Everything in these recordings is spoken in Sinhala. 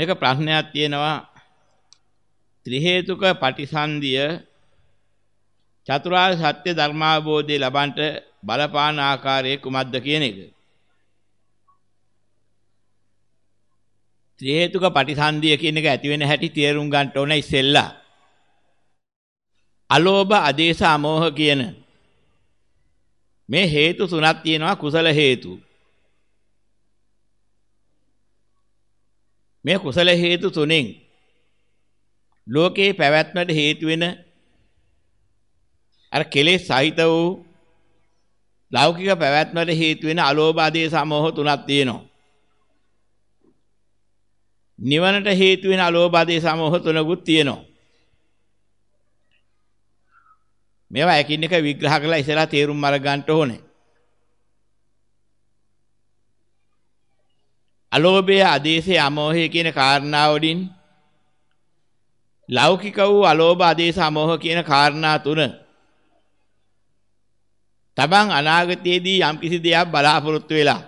මේක ප්‍රශ්නයක් තියෙනවා ත්‍රි හේතුක පටිසන්ධිය චතුරාර්ය සත්‍ය ධර්මාභෝධය ලබන්නට බලපාන ආකාරය කුමක්ද කියන එක. ත්‍රි හේතුක පටිසන්ධිය කියන එක ඇති වෙන හැටි තේරුම් ගන්න ඕන ඉස්සෙල්ලා. අලෝභ ආදේශ අමෝහ කියන මේ හේතු තුනක් තියෙනවා කුසල හේතු. මේ කුසල හේතු තුනෙන් ලෝකේ පැවැත්මට හේතු වෙන අර කෙලෙස් සහිත වූ ලෞකික පැවැත්මට හේතු වෙන අලෝභ ආදේශ සමෝහ තුනක් තියෙනවා. නිවනට හේතු වෙන අලෝභ ආදේශ සමෝහ තුනකුත් තියෙනවා. මේවා එකින් එක විග්‍රහ කරලා ඉස්සලා තේරුම් අරගන්න ඕනේ. අලෝභය ආදේශය අමෝහය කියන කාරණා වලින් ලෞකික වූ අලෝභ ආදේශ අමෝහ කියන කාරණා තුන තමන් අනාගතයේදී යම් කිසි දෙයක් බලාපොරොත්තු වෙලා.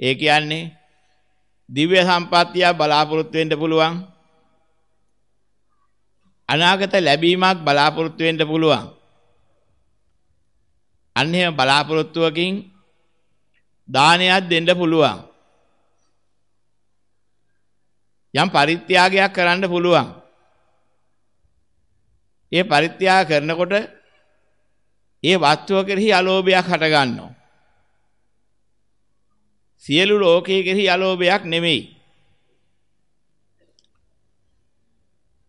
ඒ කියන්නේ දිව්‍ය සම්පත්තිය බලාපොරොත්තු වෙන්න පුළුවන්. අනාගත ලැබීමක් බලාපොරොත්තු වෙන්න පුළුවන්. අන්න එහෙම බලාපොරොත්තුවකින් දානයක් දෙන්න පුළුවන් යම් පරිත්‍යාගයක් කරන්න පුළුවන් ඒ පරිත්‍යාග කරනකොට ඒ වස්තුව කෙරෙහි අලෝභයක් හට ගන්නවා. සියලු ලෝකයේ කෙරෙහි අලෝභයක් නෙමෙයි.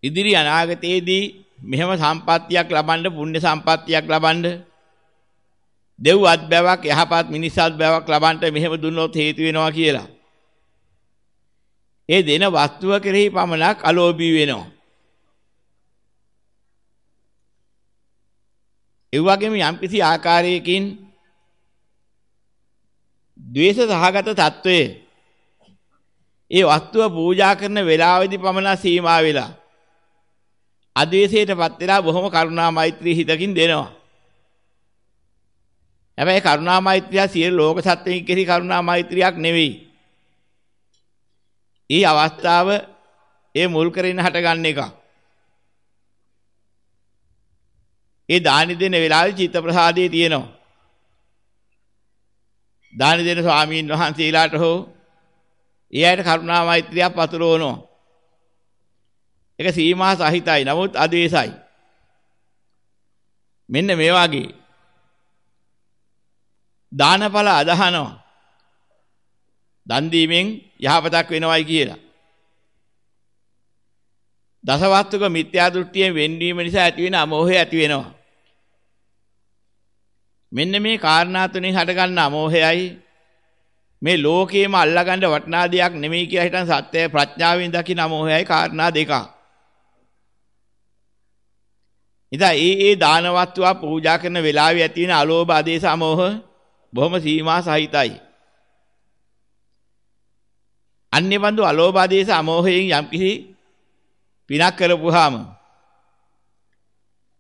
ඉදිරි අනාගතයේදී මෙහෙම සම්පත්තියක් ලබන්න පුණ්‍ය සම්පත්තියක් ලබන්න දෙව්වත් බෑවක් යහපත් මිනිස්සුත් බෑවක් ලබන්න මෙහෙම දුන්නොත් හේතු වෙනවා කියලා. ඒ දෙන වස්තුව කෙරෙහි පමණක් අලෝභී වෙනවා. ඒ වගේම යම්කිසි ආකාරයකින් ද්වේෂ සහගත తত্ত্বයේ ඒ වස්තුව පූජා කරන වේලාවේදී පමණ සීමා වෙලා අද්වේෂයටපත් වෙලා බොහොම කරුණා මෛත්‍රී හිතකින් දෙනවා. හැබැයි කරුණා මෛත්‍රිය සියලු ලෝක සත්ත්වයන් කෙරෙහි කරුණා මෛත්‍රියක් නෙවෙයි. ඊ අවස්ථාව ඒ මුල් කරගෙන හටගන්න එකක්. ඒ දානි දෙන වෙලාවේ චිත්ත ප්‍රසාදයේ තියෙනවා. දානි දෙන ස්වාමීන් වහන්සේලාට හෝ ඒ අයට කරුණා මෛත්‍රියක් පතුරවනවා. ඒක සීමා සහිතයි. නමුත් අද්වේසයි. මෙන්න මේ වගේ දානඵල අදහනවා. දන් දීමෙන් යහපතක් වෙනවයි කියලා. දසවස්තුක මිත්‍යා දෘෂ්ටියෙන් වෙන්වීම නිසා ඇතිවෙන අමෝහය ඇති වෙනවා. මෙන්න මේ කාරණා තුنين හටගන්න අමෝහයයි මේ ලෝකයේම අල්ලගන්න වටනා දෙයක් නෙමෙයි කියලා හිතන් සත්‍ය ප්‍රඥාවෙන් දකින අමෝහයයි කාරණා දෙක. ඉතින් ඒ ඒ දානවත්තුවා පූජා කරන වෙලාවේ ඇති වෙන අලෝභ ආදේශ අමෝහ බොහොම සීමා සහිතයි. අන්නේ බඳු අලෝභ ආදේශ අමෝහයෙන් යම්කිසි පිනක් කරපුවාම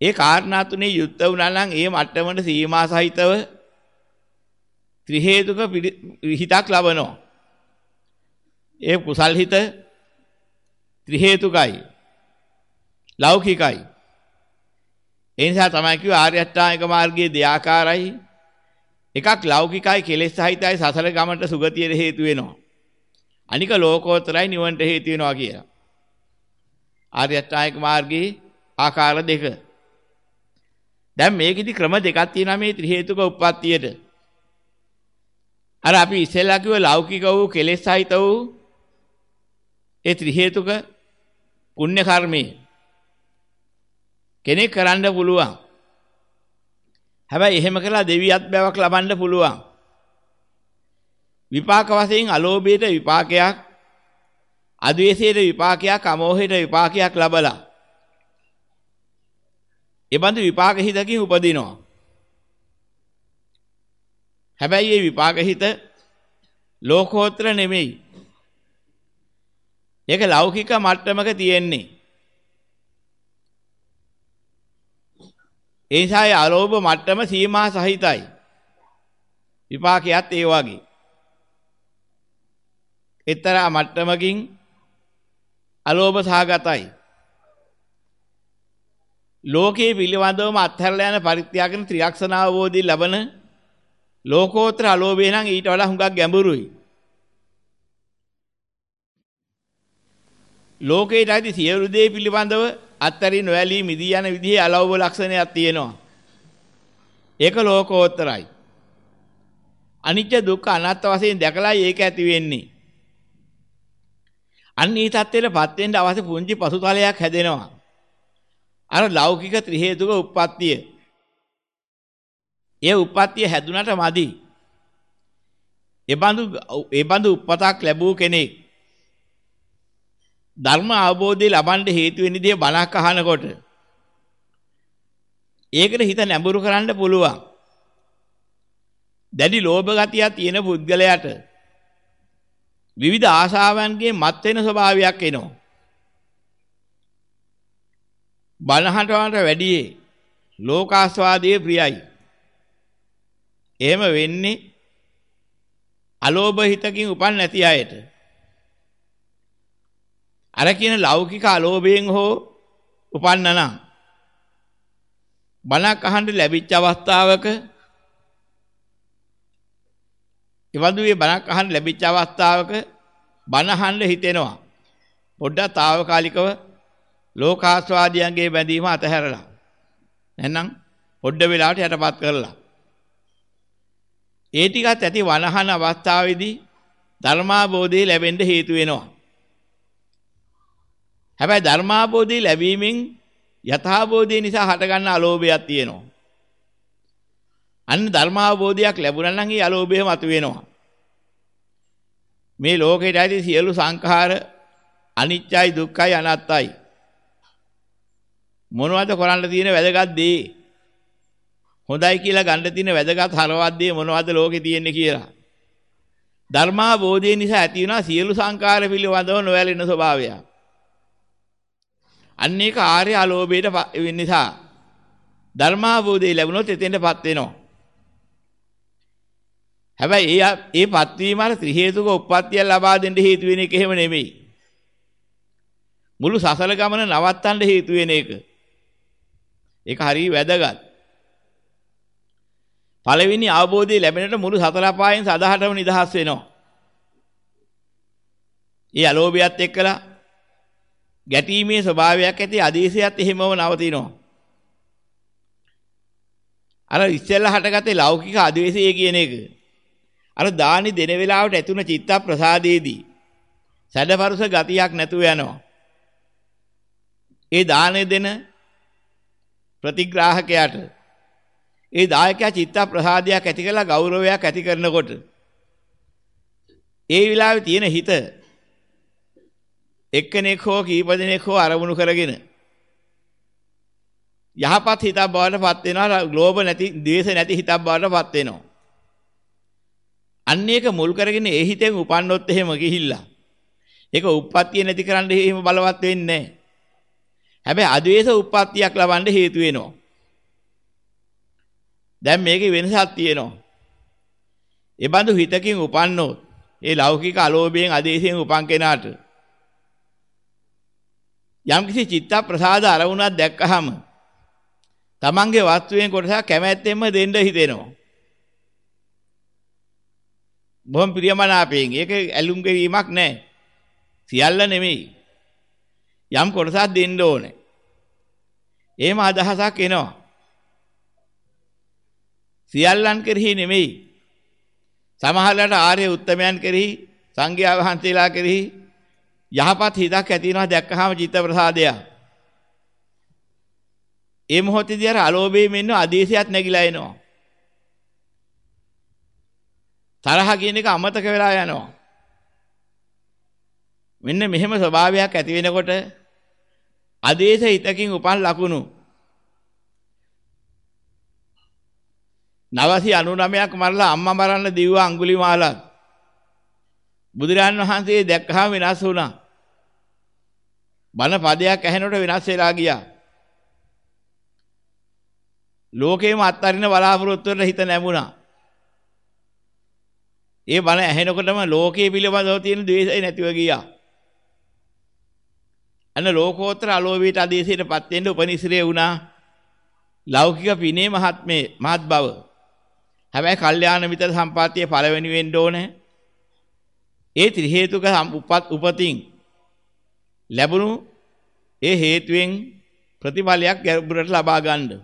ඒ කාරණා තුනේ යුක්ත වුණා නම් ඒ මට්ටමට සීමා සහිතව ත්‍රි හේතුක හිතක් ලබනවා. ඒ කුසල් හිත ත්‍රි හේතුකයි. ලෞකිකයි. ඒ නිසා තමයි කිව්ව ආර්ය අෂ්ටාංගික මාර්ගයේ දෙආකාරයි. එකක් ලෞකිකයි කෙලෙස් සහිතයි සසර ගමනට සුගතියට හේතු වෙනවා. අනික ලෝකෝත්තරයි නිවන්ට හේතු වෙනවා කියලා. ආර්ය අෂ්ටාංගික මාර්ගයේ ආකාර දෙක. දැන් මේකෙදි ක්‍රම දෙකක් තියෙනවා මේ ත්‍රි හේතුක උප්පත්තියට. අර අපි ඉස්සෙල්ලා කිව්ව ලෞකික වූ කෙලෙස් සහිත වූ ඒ ත්‍රි හේතුක පුණ්‍ය කර්මේ කෙනෙක් කරන්න පුළුවන්. හැබැයි එහෙම කළා දෙවියත් බවක් ලබන්න පුළුවන්. විපාක වශයෙන් අලෝභයට විපාකයක් අද්වේෂයට විපාකයක් අමෝහයට විපාකයක් ලබලා. ඒ බඳු විපාක හිතකින් උපදිනවා. හැබැයි මේ විපාක හිත ලෝකෝත්තර නෙමෙයි. ඒක ලෞකික මට්ටමක තියෙන්නේ. ඒ නිසා ඒ අලෝභ මට්ටම සීමා සහිතයි විපාකයක් ඒ වගේ එක්තරා මට්ටමකින් අලෝභ සහගතයි. ලෝකයේ පිළිවඳවම අත්හැරලා යන පරිත්‍යාගන ත්‍රිලක්ෂණ අවබෝධය ලබන ලෝකෝත්තර අලෝභය නම් ඊට වඩා හුඟක් ගැඹුරුයි. ලෝකයට ඇති සියලු දේ පිළිබඳව අත්තරින් නොඇලී මිදී යන විදිහේ අලෝභ ලක්ෂණයක් තියෙනවා. ඒක ලෝකෝත්තරයි. අනිත්‍ය දුක්ඛ අනාත්ම වශයෙන් දැකලා ඒක ඇති වෙන්නේ. අන්න ඒ தත්ත්වයටපත් වෙන්න අවශ්‍ය පුංචි පසුතලයක් හැදෙනවා. අර ලෞකික ත්‍රි හේතුක උප්පත්තිය. ඒ උප්පත්තිය හැදුනට මදි. එබඳු එබඳු උප්පතක් ලැබූ කෙනෙක් ධර්ම අවබෝධය ලබන්න හේතු වෙන දේ බණක් අහනකොට ඒකට හිත නැඹුරු කරන්න පුළුවන්. දැඩි ලෝභ ගතියක් තියෙන පුද්ගලයාට විවිධ ආශාවන්ගේ මත් වෙන ස්වභාවයක් එනවා. බණහටවට වැඩියේ ලෝකාස්වාදයේ ප්‍රියයි. එහෙම වෙන්නේ අලෝභ හිතකින් උපන් නැති අයට. අර කියන ලෞකික අලෝභයෙන් හෝ උපන්නනම් බණක් අහන්න ලැබිච්ච අවස්ථාවක එවඳුවේ බණක් අහන්න ලැබිච්ච අවස්ථාවක බණ අහන්න හිතෙනවා. පොඩ්ඩක් తాවකාලිකව ලෝකාස්වාදයන්ගේ බැඳීම අතහැරලා. නැත්නම් පොඩ්ඩ වෙලාවට යටපත් කරලා. ඒ ටිකත් ඇති වනහන අවස්ථාවේදී ධර්මාබෝධය ලැබෙන්න හේතු වෙනවා. හැබැයි ධර්මාබෝධය ලැබීමෙන් යථාබෝධය නිසා හටගන්න අලෝභයක් තියෙනවා. අන්න ධර්මාබෝධයක් ලැබුණා නම් ඒ අලෝභය මතුවෙනවා. මේ ලෝකෙට ඇති සියලු සංඛාර අනිත්‍යයි දුක්ඛයි අනාත්තයි. මොනවද කරන්න තියෙන වැදගත් දේ? හොඳයි කියලා ගන්න තියෙන වැදගත් හරවත් දේ මොනවද ලෝකේ තියෙන්නේ කියලා. ධර්මාබෝධය නිසා ඇති වෙනා සියලු සංඛාර පිළිබඳව නොයැලෙන ස්වභාවය. අන්න ඒක ආර්ය අලෝභයට නිසා ධර්මාබෝධය ලැබුණොත් එතෙන්ටපත් වෙනවා. හැබැයි ඒ ඒ පත්වීම අර ත්‍රි හේතුක උප්පත්තිය ලබා දෙන්න හේතු වෙන එක එහෙම නෙමෙයි. මුළු සසල ගමන නවත්තන්න හේතු වෙන එක. ඒක හරිය වැදගත්. පළවෙනි අවබෝධය ලැබෙනට මුළු සතර පායෙන් සදාහටම නිදහස් වෙනවා. ඒ අලෝභයත් එක්කලා ගැටීමේ ස්වභාවයක් ඇති අදීසයත් එහෙමම නවතිනවා. අර ඉස්සෙල්ලා හටගත්තේ ලෞකික අදීසය කියන එක. අර දානි දෙන වෙලාවට ඇතුණ චිත්ත ප්‍රසාදයේදී සැඩපරුස ගතියක් නැතුව යනවා. ඒ දානෙ දෙන ප්‍රතිග්‍රාහකයාට ඒ දායකයා චිත්ත ප්‍රසාදයක් ඇති කරලා ගෞරවයක් ඇති කරනකොට ඒ විලාවේ තියෙන හිත එක්කෙනෙක් හෝ කීප දෙනෙක් හෝ අරමුණු කරගෙන යහපත් හිතක් බවට පත් වෙනවා ලෝභ නැති ද්වේෂ නැති හිතක් බවට පත් වෙනවා අන්න ඒක මුල් කරගෙන ඒ හිතෙන් උපන්නොත් එහෙම ගිහිල්ලා ඒක උප්පත්තිය නැති කරන්න එහෙම බලවත් වෙන්නේ නැහැ. හැබැයි අද්වේෂ උප්පත්තියක් ලබන්න හේතු වෙනවා. දැන් මේකේ වෙනසක් තියෙනවා. ඒ බඳු හිතකින් උපන්නොත් ඒ ලෞකික අලෝභයෙන් ආදේශයෙන් උපන් කෙනාට යම්කිසි චිත්ත ප්‍රසාද අරමුණක් දැක්කහම තමන්ගේ වස්තුවෙන් කොටසක් කැමැත්තෙන්ම දෙන්න හිතෙනවා. බොහොම ප්‍රියමනාපයෙන්. ඒක ඇලුම් ගෙවීමක් නැහැ. සියල්ල නෙමෙයි. යම් කොටසක් දෙන්න ඕනේ. එහෙම අදහසක් එනවා. සියල්ලන් කෙරෙහි නෙමෙයි. සමහරවිට ආර්ය උත්තමයන් කෙරෙහි සංඝයා වහන්සේලා කෙරෙහි යහපත් හිතක් ඇති වෙනවා දැක්කහම චිත්ත ප්‍රසාදය. ඒ මොහොතේදී අර අලෝභයෙන් ඉන්න ආදේශයක් නැగిලා එනවා. තරහ කියන එක අමතක වෙලා යනවා. මෙන්න මෙහෙම ස්වභාවයක් ඇති වෙනකොට ආදේශ හිතකින් උපන් ලකුණු 999ක් මරලා අම්මා මරන්න දිව්ව අඟුලිමාලත් බුදුරන් වහන්සේ දැක්කහම වෙනස් වුණා. බණ පදයක් ඇහෙනකොට වෙනස් වෙලා ගියා. ලෝකේම අත්තරින බලාපොරොත්තු වල හිත නැමුණා. ඒ බණ ඇහෙනකොටම ලෝකයේ පිළිබඳව තියෙන ද්වේෂය නැතිව ගියා. අන්න ලෝකෝත්තර අලෝභයට අධේශයටපත් වෙන්න උපනිශ්‍රේ වුණා. ලෞකික පිනේ මහත්මේ මහත් බව. හැබැයි කල්යාණ මිත්‍ර සම්පාතිය පළවෙනි වෙන්න ඕනේ. ඒ ත්‍රි හේතුක උපතින් ලැබුණු ඒ හේතුවෙන් ප්‍රතිඵලයක් ගැඹුරට ලබා ගන්න.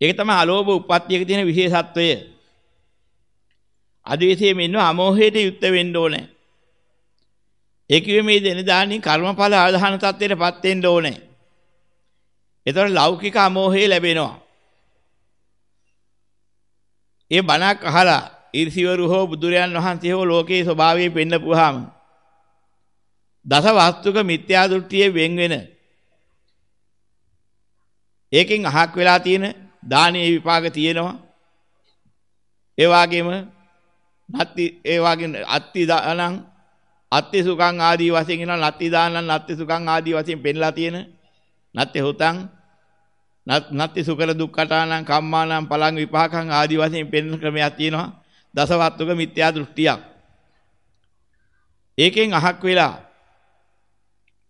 ඒක තමයි අලෝභ උප්පත්තියක තියෙන විශේෂත්වය. අදිවිසියෙම ඉන්න අමෝහයට යුක්ත වෙන්න ඕනේ. ඒ කිව්වේ මේ දෙන දානින් කර්මඵල ආධාන තත්ත්වයටපත් වෙන්න ඕනේ. ඒතර ලෞකික අමෝහය ලැබෙනවා. ඒ බණක් අහලා ඊර්සිවරු හෝ බුදුරයන් වහන්සේ හෝ ලෝකේ ස්වභාවය පෙන්නපුවාම දස වාස්තුක මිත්‍යා දෘෂ්ටියේ වෙන් වෙන ඒකෙන් අහක් වෙලා තියෙන දානීය විපාක තියෙනවා. ඒ වගේම නත්ති ඒ වගේ අත්ති දානං අත්ති සුඛං ආදී වශයෙන් එනවා නත්ති දානං නත්ති සුඛං ආදී වශයෙන් පෙන්ලා තියෙන නත්ති හොතං නත්ති සුකර දුක්ඛටානං කම්මානං පලං විපාකං ආදී වශයෙන් පෙන්වන ක්‍රමයක් තියෙනවා. දසවත්තුක මිත්‍යා දෘෂ්ටියක්. ඒකෙන් අහක් වෙලා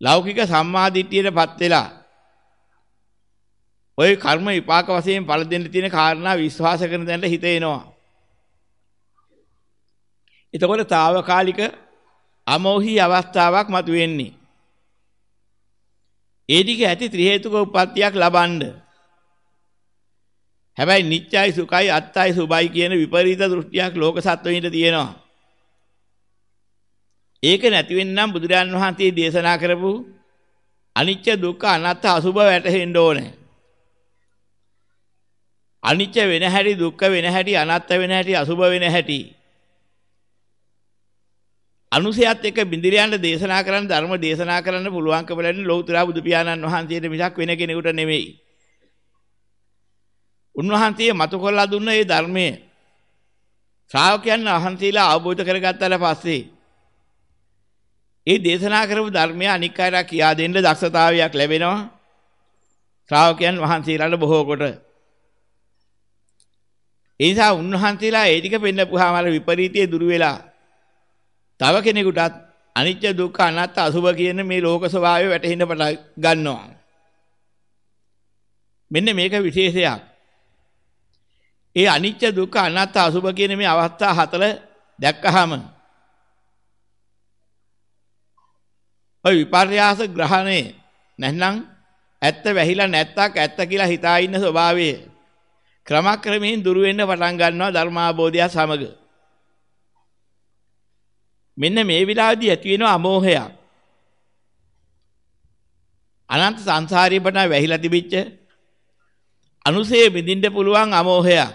ලෞකික සම්මාදිට්ඨියටපත් වෙලා ওই කර්ම විපාක වශයෙන් පළ දෙන්න තියෙන කාරණා විශ්වාස කරන දැනට හිත එනවා. එතකොට తాවකාලික අමෝහි අවස්ථාවක් මතුවෙන්නේ. ඒ දිග ඇති ත්‍රි හේතුක උප්පත්තියක් ලබනද හැබැයි නිත්‍යයි සුඛයි අත්තයි සුභයි කියන විපරීත දෘෂ්ටියක් ලෝක සත්වෙින්ට තියෙනවා. ඒක නැති වෙන්නම් බුදුරජාන් වහන්සේ දේශනා කරපු අනිත්‍ය දුක්ඛ අනාත්ම අසුභ වැටහෙන්න ඕනේ. අනිත්‍ය වෙන හැටි දුක්ඛ වෙන හැටි අනාත්ම වෙන හැටි අසුභ වෙන හැටි අනුසයත් එක්ක බින්දිරියන්ට දේශනා කරන්න ධර්ම දේශනා කරන්න පුළුවන්කම ලැබෙන ලෞතර බුදු පියාණන් වහන්සේට මිසක් වෙන කෙනෙකුට නෙමෙයි. උන්වහන්සේ මතු කරලා දුන්න මේ ධර්මය ශ්‍රාවකයන් වහන්සේලා අවබෝධ කරගත්තාට පස්සේ ඒ දේශනා කරපු ධර්මය අනික් අයට කියා දෙන්න දක්ෂතාවයක් ලැබෙනවා ශ්‍රාවකයන් වහන්සේලාට බොහෝ කොට ඒ නිසා උන්වහන්සේලා ඒ ටික පෙන්නපුවාම අර විපරීතයේ දුරු වෙලා තව කෙනෙකුටත් අනිත්‍ය දුක්ඛ අනාත්ම අසුභ කියන මේ ලෝක ස්වභාවය වැටහෙන්න පටන් ගන්නවා. මෙන්න මේක විශේෂයක්. ඒ අනිත්‍ය දුක්ඛ අනාත්ම අසුභ කියන මේ අවස්ථා හතර දැක්කහම ඔය විපර්යාස ග්‍රහණේ නැත්නම් ඇත්ත වැහිලා නැත්තක් ඇත්ත කියලා හිතා ඉන්න ස්වභාවය ක්‍රමක්‍රමයෙන් දුර වෙන්න පටන් ගන්නවා ධර්මාබෝධය සමග. මෙන්න මේ විලාදී ඇති වෙන අමෝහයක්. අනන්ත සංසාරේ බණ වැහිලා තිබිච්ච අනුසේ විඳින්න පුළුවන් අමෝහයක්.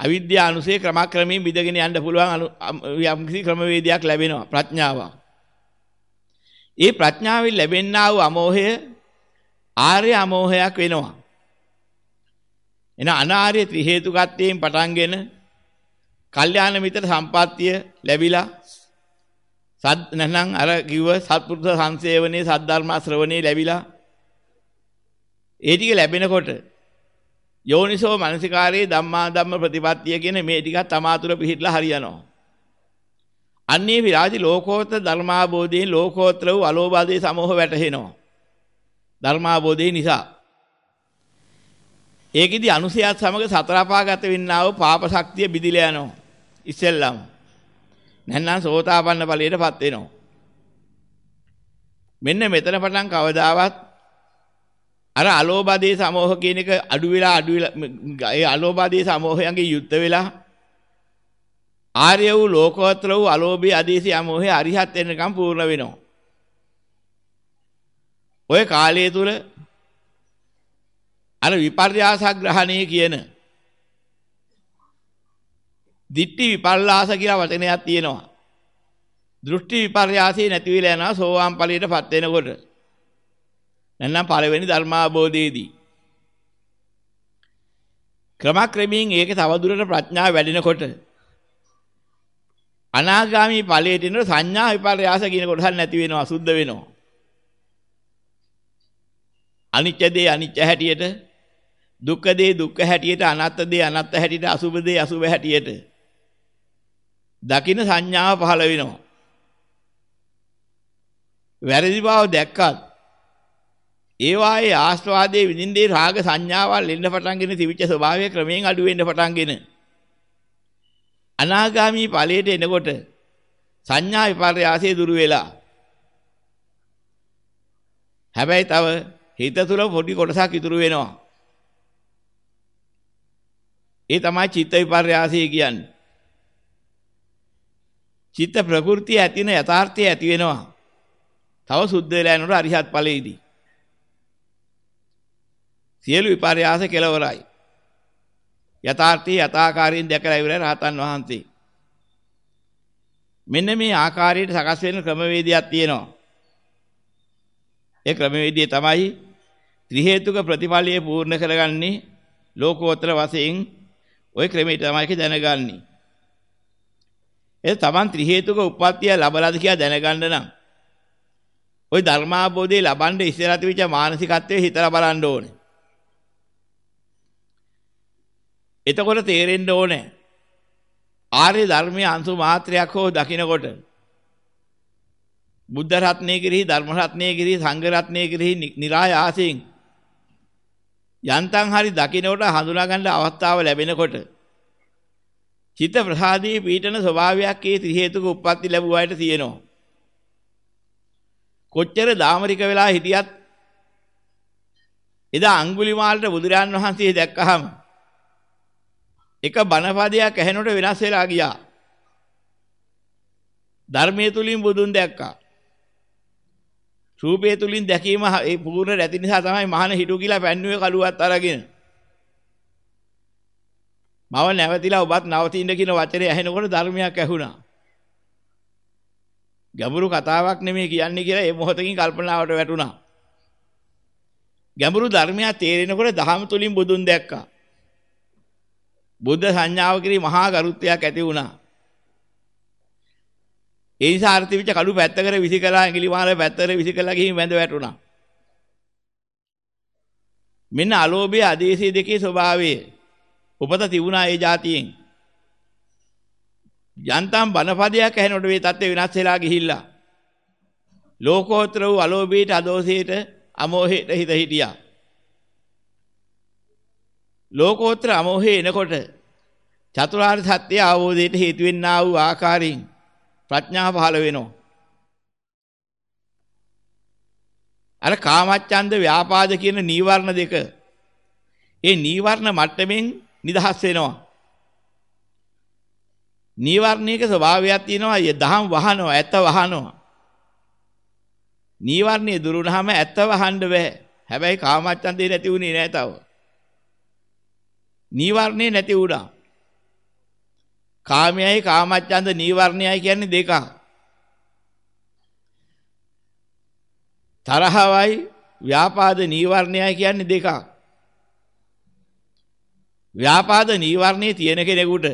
අවිද්‍යා අනුසේ ක්‍රමක්‍රමයෙන් විදගෙන යන්න පුළුවන් යම්කිසි ක්‍රමවේදයක් ලැබෙනවා ප්‍රඥාවක්. ඒ ප්‍රඥාවෙන් ලැබෙන්නා වූ අමෝහය ආර්ය අමෝහයක් වෙනවා. එන අනාර්ය ත්‍රි හේතුකත්වයෙන් පටන්ගෙන කල්යාණ මිත්‍ර සම්පත්තිය ලැබිලා සද් නැත්නම් අර කිව්ව සත්පුරුෂ සංසේවනයේ සද්ධර්ම ශ්‍රවණේ ලැබිලා ඒ ටික ලැබෙනකොට යෝනිසෝ මනසිකාරයේ ධම්මා ධම්ම ප්‍රතිපත්තිය කියන මේ ටික තමාතුර පිහිටලා හරියනවා. අන්නේ විරාජි ලෝකෝත්තර ධර්මාබෝධයෙන් ලෝකෝත්තර වූ අලෝභාදී සමෝහ වැටහෙනවා. ධර්මාබෝධය නිසා. ඒකෙදි අනුසයත් සමග සතර අපාගත වෙන්නා වූ පාප ශක්තිය බිදිලා යනවා. ඉස්සෙල්ලම නැත්නම් සෝතාපන්න ඵලයටපත් වෙනවා. මෙන්න මෙතන පටන් කවදාවත් අර අලෝභාදී සමෝහ කියන එක අඩු වෙලා අඩු වෙලා ඒ අලෝභාදී සමෝහයන්ගේ යුද්ධ වෙලා ආර්ය වූ ලෝකෝත්තර වූ අලෝභී ආදීසී අමෝහය අරිහත් වෙනකම් පූර්ණ වෙනවා. ඔය කාලය තුල අර විපර්යාසග්‍රහණය කියන දිට්ටි විපල්ලාස කියලා වචනයක් තියෙනවා. දෘෂ්ටි විපර්යාසය නැති වෙලා යනවා සෝවාන් ඵලයටපත් වෙනකොට. නැත්නම් පළවෙනි ධර්මාබෝධයේදී. ක්‍රමක්‍රමයෙන් ඒක තවදුරට ප්‍රඥාව වැඩෙනකොට අනාගාමී ඵලයට එනකොට සංඥා විපර්යාස කියන කොටස නැති වෙනවා සුද්ධ වෙනවා. අනිත්‍ය දේ අනිත්‍ය හැටියට දුක්ඛ දේ දුක්ඛ හැටියට අනාත්ත දේ අනාත්ත හැටියට අසුභ දේ අසුභ හැටියට දකින්න සංඥාව පහළ වෙනවා. වැරදි බව දැක්කත් ඒ වායේ ආස්වාදයේ විඳින්නේ රාග සංඥාවල් එන්න පටන්ගෙන තිබිච්ච ස්වභාවය ක්‍රමයෙන් අඩු වෙන්න පටන්ගෙන අනාගාමී ඵලයට එනකොට සංඥා විපර්යාසය දුරු වෙලා හැබැයි තව හිත තුල පොඩි කොටසක් ඉතුරු වෙනවා. ඒ තමයි චිත්ත විපර්යාසය කියන්නේ. චිත්ත ප්‍රകൃතිය ඇතින යථාර්ථය ඇති වෙනවා. තව සුද්ධ වෙලා යනකොට අරිහත් ඵලයේදී සියලු විපර්යාස කෙලවරයි. යථාර්ථයේ යථාකාරයෙන් දැකලා ඉවරයි රහතන් වහන්සේ. මෙන්න මේ ආකාරයට සකස් වෙන ක්‍රමවේදයක් තියෙනවා. ඒ ක්‍රමවේදය තමයි ත්‍රි හේතුක ප්‍රතිඵලයේ පූර්ණ කරගන්නේ ලෝකෝත්තර වශයෙන් ওই ක්‍රමයට තමයි දැනගන්නේ. ඒ තමන් ත්‍රි හේතුක උප්පත්තිය ලැබලාද කියලා දැනගන්න නම් ওই ධර්මාබෝධය ලබන්න ඉස්සරහ තිබිච්ච මානසිකත්වයේ හිතලා බලන්න ඕනේ. එතකොට තේරෙන්න ඕනේ. ආර්ය ධර්මයේ අංශු මාත්‍රයක් හෝ දකිනකොට බුද්ධ රත්නයේ කිරෙහි ධර්ම රත්නයේ කිරෙහි සංඝ රත්නයේ කිරෙහි નિરાයාසයෙන් යන්තම් හරි දකිනකොට හඳුනා ගන්න අවස්ථාව ලැබෙනකොට චිත්ත ප්‍රසාදී පීඨන ස්වභාවයක් ඒ ත්‍රි හේතුක උප්පත්ති ලැබුවාට තියෙනවා. කොච්චර දාමරික වෙලා හිටියත් එදා අඟුලිමාලට බුදුරන් වහන්සේ දැක්කහම එක බණපදයක් ඇහෙනකොට වෙනස් වෙලා ගියා. ධර්මයේ තුලින් බුදුන් දැක්කා. රූපයේ තුලින් දැකීම ඒ පූර්ණ රැති නිසා තමයි මහාන හිටු කියලා පැන්නුවේ කළුවත් අරගෙන. මව නැවතිලා ඔබත් නවතින්න කියන වචනේ ඇහෙනකොට ධර්මයක් ඇහුණා. ගැඹුරු කතාවක් නෙමෙයි කියන්නේ කියලා ඒ මොහොතකින් කල්පනාවට වැටුණා. ගැඹුරු ධර්මය තේරෙනකොට දහම තුලින් බුදුන් දැක්කා. බුද්ධ සංඥාව කිරී මහා ගරුත්වයක් ඇති වුණා. ඒ නිසා අර්ථවිච්ච කඩු පැත්තකට විසි කළා ඇඟිලි මාල පැත්තකට විසි කළා ගිහින් වැඳ වැටුණා. මෙන්න අලෝභය ආදේශය දෙකේ ස්වභාවය උපත තිබුණා ඒ જાතියෙන්. යන්තම් බණපදයක් ඇහෙනකොට මේ தත්ත්වය වෙනස් වෙලා ගිහිල්ලා ලෝකෝත්තර වූ අලෝභයට අදෝෂයට අමෝහයට හිත හිටියා. ලෝකෝත්තර අමෝහේ එනකොට චතුරාර්ය සත්‍ය අවබෝධයට හේතු වෙන්නා වූ ආකාරයෙන් ප්‍රඥාව පහළ වෙනවා. අර කාමච්ඡන්ද ව්‍යාපාද කියන නීවරණ දෙක ඒ නීවරණ මට්ටමින් නිදහස් වෙනවා. නීවරණයක ස්වභාවයක් තියෙනවා ය දහම් වහනවා ඇත්ත වහනවා. නීවරණය දුරුනහම ඇත්ත වහන්න බෑ. හැබැයි කාමච්ඡන්දේ නැති වුණේ නෑ තව. නීවරණේ නැති වුණා. කාමයයි කාමච්ඡන්ද නීවරණයයි කියන්නේ දෙකක්. තරහවයි ව්‍යාපාද නීවරණයයි කියන්නේ දෙකක්. ව්‍යාපාද නීවරණේ තියෙන කෙනෙකුට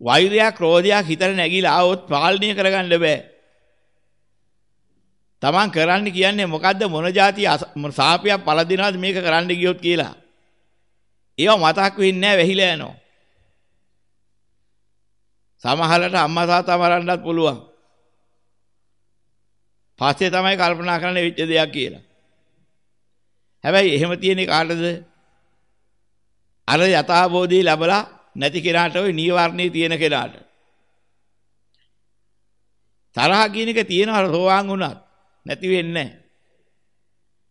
වෛරය ක්‍රෝධයක් හිතර නැගිලා આવොත් පාලනය කරගන්න බෑ. තමන් කරන්න කියන්නේ මොකද්ද මොන જાති සාපයක් පළදිනවද මේක කරන්න ගියොත් කියලා. ඒව මතක් වෙන්නේ නැහැ වැහිලා යනවා. සමහරට අම්මා තාත්තා මරන්නත් පුළුවන්. පස්සේ තමයි කල්පනා කරන්න වෙච්ච දෙයක් කියලා. හැබැයි එහෙම තියෙන්නේ කාටද? අර යථාබෝධී ලැබලා නැති කෙනාට ওই නීවරණේ තියෙන කෙනාට. තරහ කියන එක තියෙනවා සෝවාන් වුණත් නැති වෙන්නේ නැහැ.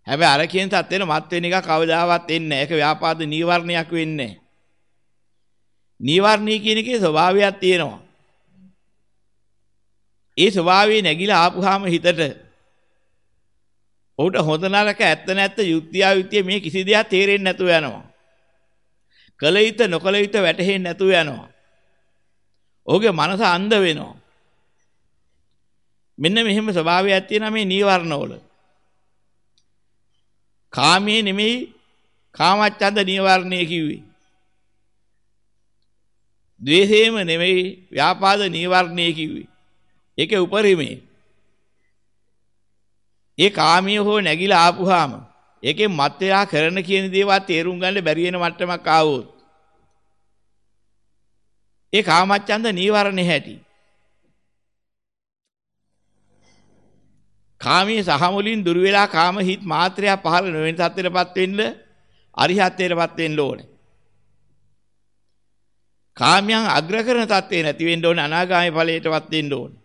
හැබැයි අර කියන තත්ත්වෙන මත් වෙන එක කවදාවත් එන්නේ නැහැ. ඒක ව්‍යාපාද නීවරණයක් වෙන්නේ නැහැ. නීවරණී කියන එකේ ස්වභාවයක් තියෙනවා. ඒ ස්වභාවය නැగిලා ආපුහාම හිතට ඔහුට හොඳ නරක ඇත්ත නැත්ත යුක්තිය යුක්තිය මේ කිසි දෙයක් තේරෙන්නේ නැතුව යනවා. කල යුත නොකල යුත වැටහෙන්නේ නැතුව යනවා. ඔහුගේ මනස අන්ධ වෙනවා. මෙන්න මෙහෙම ස්වභාවයක් තියෙනවා මේ නීවරණවල. කාමයේ නෙමෙයි කාමච්ඡන්ද නීවරණය කිව්වේ. ද්වේෂයම නෙමෙයි ව්‍යාපාද නීවරණය කිව්වේ. ඒකේ උපරිමේ. ඒ කාමිය හෝ නැగిලා ආපුහාම ඒකෙන් මත් වෙලා කරන කියන දේවල් තේරුම් ගන්න බැරි වෙන මට්ටමක් ආවොත් ඒ කාමච්ඡන්ද නීවරණේ හැටි. කාමී සහ මුලින් දුර වෙලා කාම හිත් මාත්‍රයක් පහළ නොවන තත්ත්වයටපත් වෙන්න අරිහත්ත්වයටපත් වෙන්න ඕනේ. කාමයන් අග්‍ර කරන තත්ත්වේ නැති වෙන්න ඕනේ අනාගාමී ඵලයටපත් වෙන්න ඕනේ.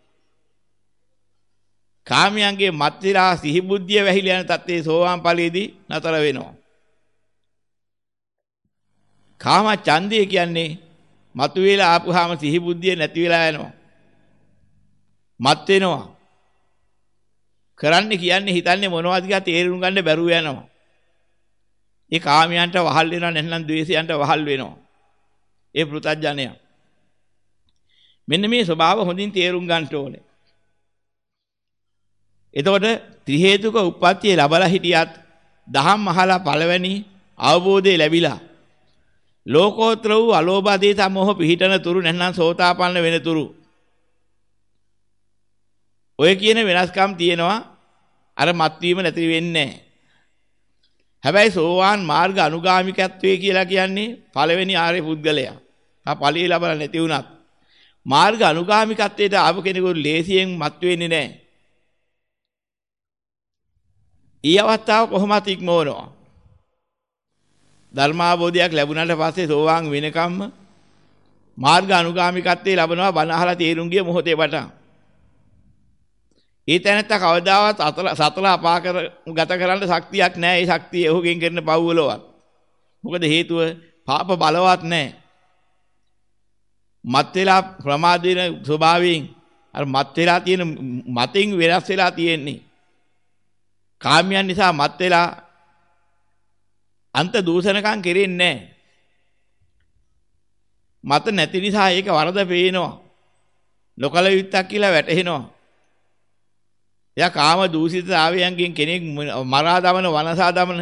කාමයන්ගේ මත්විලා සිහි බුද්ධිය වැහිලා යන තත්ත්වේ සෝවාන් ඵලයේදී නතර වෙනවා. කාම ඡන්දය කියන්නේ මතුවේලා ආපුහාම සිහි බුද්ධිය නැති වෙලා යනවා. මත් වෙනවා. කරන්න කියන්නේ හිතන්නේ මොනවද කියලා තේරුම් ගන්න බැරුව යනවා. ඒ කාමයන්ට වහල් වෙනවා නැත්නම් ද්වේෂයන්ට වහල් වෙනවා. ඒ පෘතජ්ජනය. මෙන්න මේ ස්වභාව හොඳින් තේරුම් ගන්න ඕනේ. එතකොට ත්‍රි හේතුක උප්පත්තිය ලැබලා හිටියත් දහම් අහලා පළවෙනි අවබෝධය ලැබිලා ලෝකෝත්තර වූ අලෝභ ආදී සමෝහ පිහිටන තුරු නැත්නම් සෝතාපන්න වෙන තුරු ඔය කියන වෙනස්කම් තියෙනවා අර මත්වීම නැති වෙන්නේ හැබැයි සෝවාන් මාර්ග අනුගාමිකත්වයේ කියලා කියන්නේ පළවෙනි ආර්ය පුද්ගලයා. ආ ඵලිය ලැබලා නැති වුණත් මාර්ග අනුගාමිකත්වයට ආව කෙනෙකුට ලේසියෙන් මත් වෙන්නේ නැහැ. ඊ අවස්ථාව කොහොමත් ඉක්මවනවා. ධර්මාබෝධයක් ලැබුණාට පස්සේ සෝවාන් වෙනකම්ම මාර්ග අනුගාමිකත්වයේ ලැබනවා බණ අහලා තේරුම් ගිය මොහොතේ පටන්. ඒ තැනත්ත කවදාවත් සතල අපාකර ගත කරන්න ශක්තියක් නැහැ. ඒ ශක්තිය ඔහුගෙන් කරන පව්වලවත්. මොකද හේතුව පාප බලවත් නැහැ. මත් වෙලා ප්‍රමාද වෙන ස්වභාවයෙන් අර මත් වෙලා තියෙන මතින් වෙනස් වෙලා තියෙන්නේ. කාමයන් නිසා මත් වෙලා අන්ත දූෂණකම් කෙරෙන්නේ නැහැ. මත නැති නිසා ඒක වරද පේනවා. නොකල යුත්තක් කියලා වැටහෙනවා. එයා කාම දූෂිතතාවයන්ගෙන් කෙනෙක් මරා දමන වනසා දමන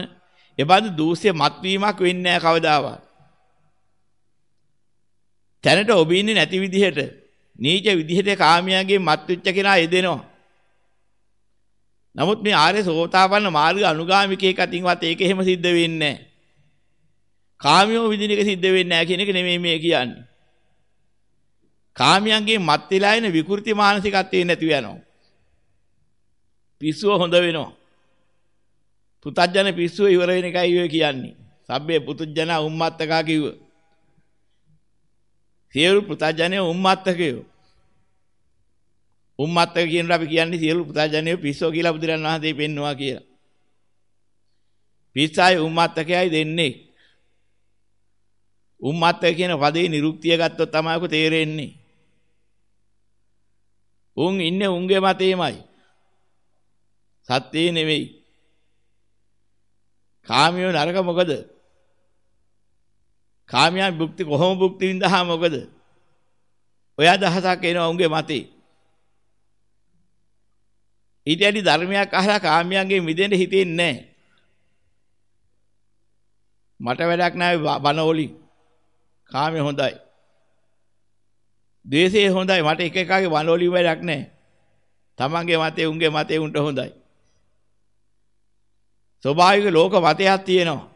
එබඳු දූෂ්‍ය මත්වීමක් වෙන්නේ නැහැ කවදාවත්. තැනට ඔබ ඉන්නේ නැති විදිහට නීච විදිහට කාමයාගේ මත් වෙච්ච කෙනා යෙදෙනවා. නමුත් මේ ආර්ය සෝතාපන්න මාර්ග අනුගාමිකයෙක් අතින්වත් ඒක එහෙම සිද්ධ වෙන්නේ නැහැ. කාමියෝ විදින එක සිද්ධ වෙන්නේ නැහැ කියන එක නෙමෙයි මේ කියන්නේ. කාමයන්ගේ මත් වෙලා එන විකෘති මානසිකත්වයේ නැති වෙනවා. පිස්සුව හොඳ වෙනවා. පුතජන පිස්සුව ඉවර වෙන එකයි ඔය කියන්නේ. සබ්බේ පුතුජන උම්මත්තකා කිව්ව. සියලු පුතජනය උම්මත්තකයෝ. උම්මත්තක කියනට අපි කියන්නේ සියලු පුතජනය පිස්සෝ කියලා බුදුරන් වහන්සේ පෙන්නවා කියලා. පිස්සායි උම්මත්තකයයි දෙන්නේ. උම්මත්තක කියන පදේ නිරුක්තිය ගත්තොත් තමයි ඔක තේරෙන්නේ. උන් ඉන්නේ උන්ගේ මතේමයි. සත්‍යය නෙවෙයි. කාමියෝ නරක මොකද? කාමයන් භුක්ති කොහොම භුක්ති විඳහා මොකද? ඔය අදහසක් එනවා උන්ගේ මතේ. ඊට ඇති ධර්මයක් අහලා කාමයන්ගෙන් මිදෙන්න හිතෙන්නේ නැහැ. මට වැඩක් නැහැ බන වලින්. කාමයේ හොඳයි. ද්වේෂය හොඳයි මට එක එකගේ බන වලින් වැඩක් නැහැ. තමන්ගේ මතේ උන්ගේ මතේ උන්ට හොඳයි. ස්වභාවික ලෝක මතයක් තියෙනවා.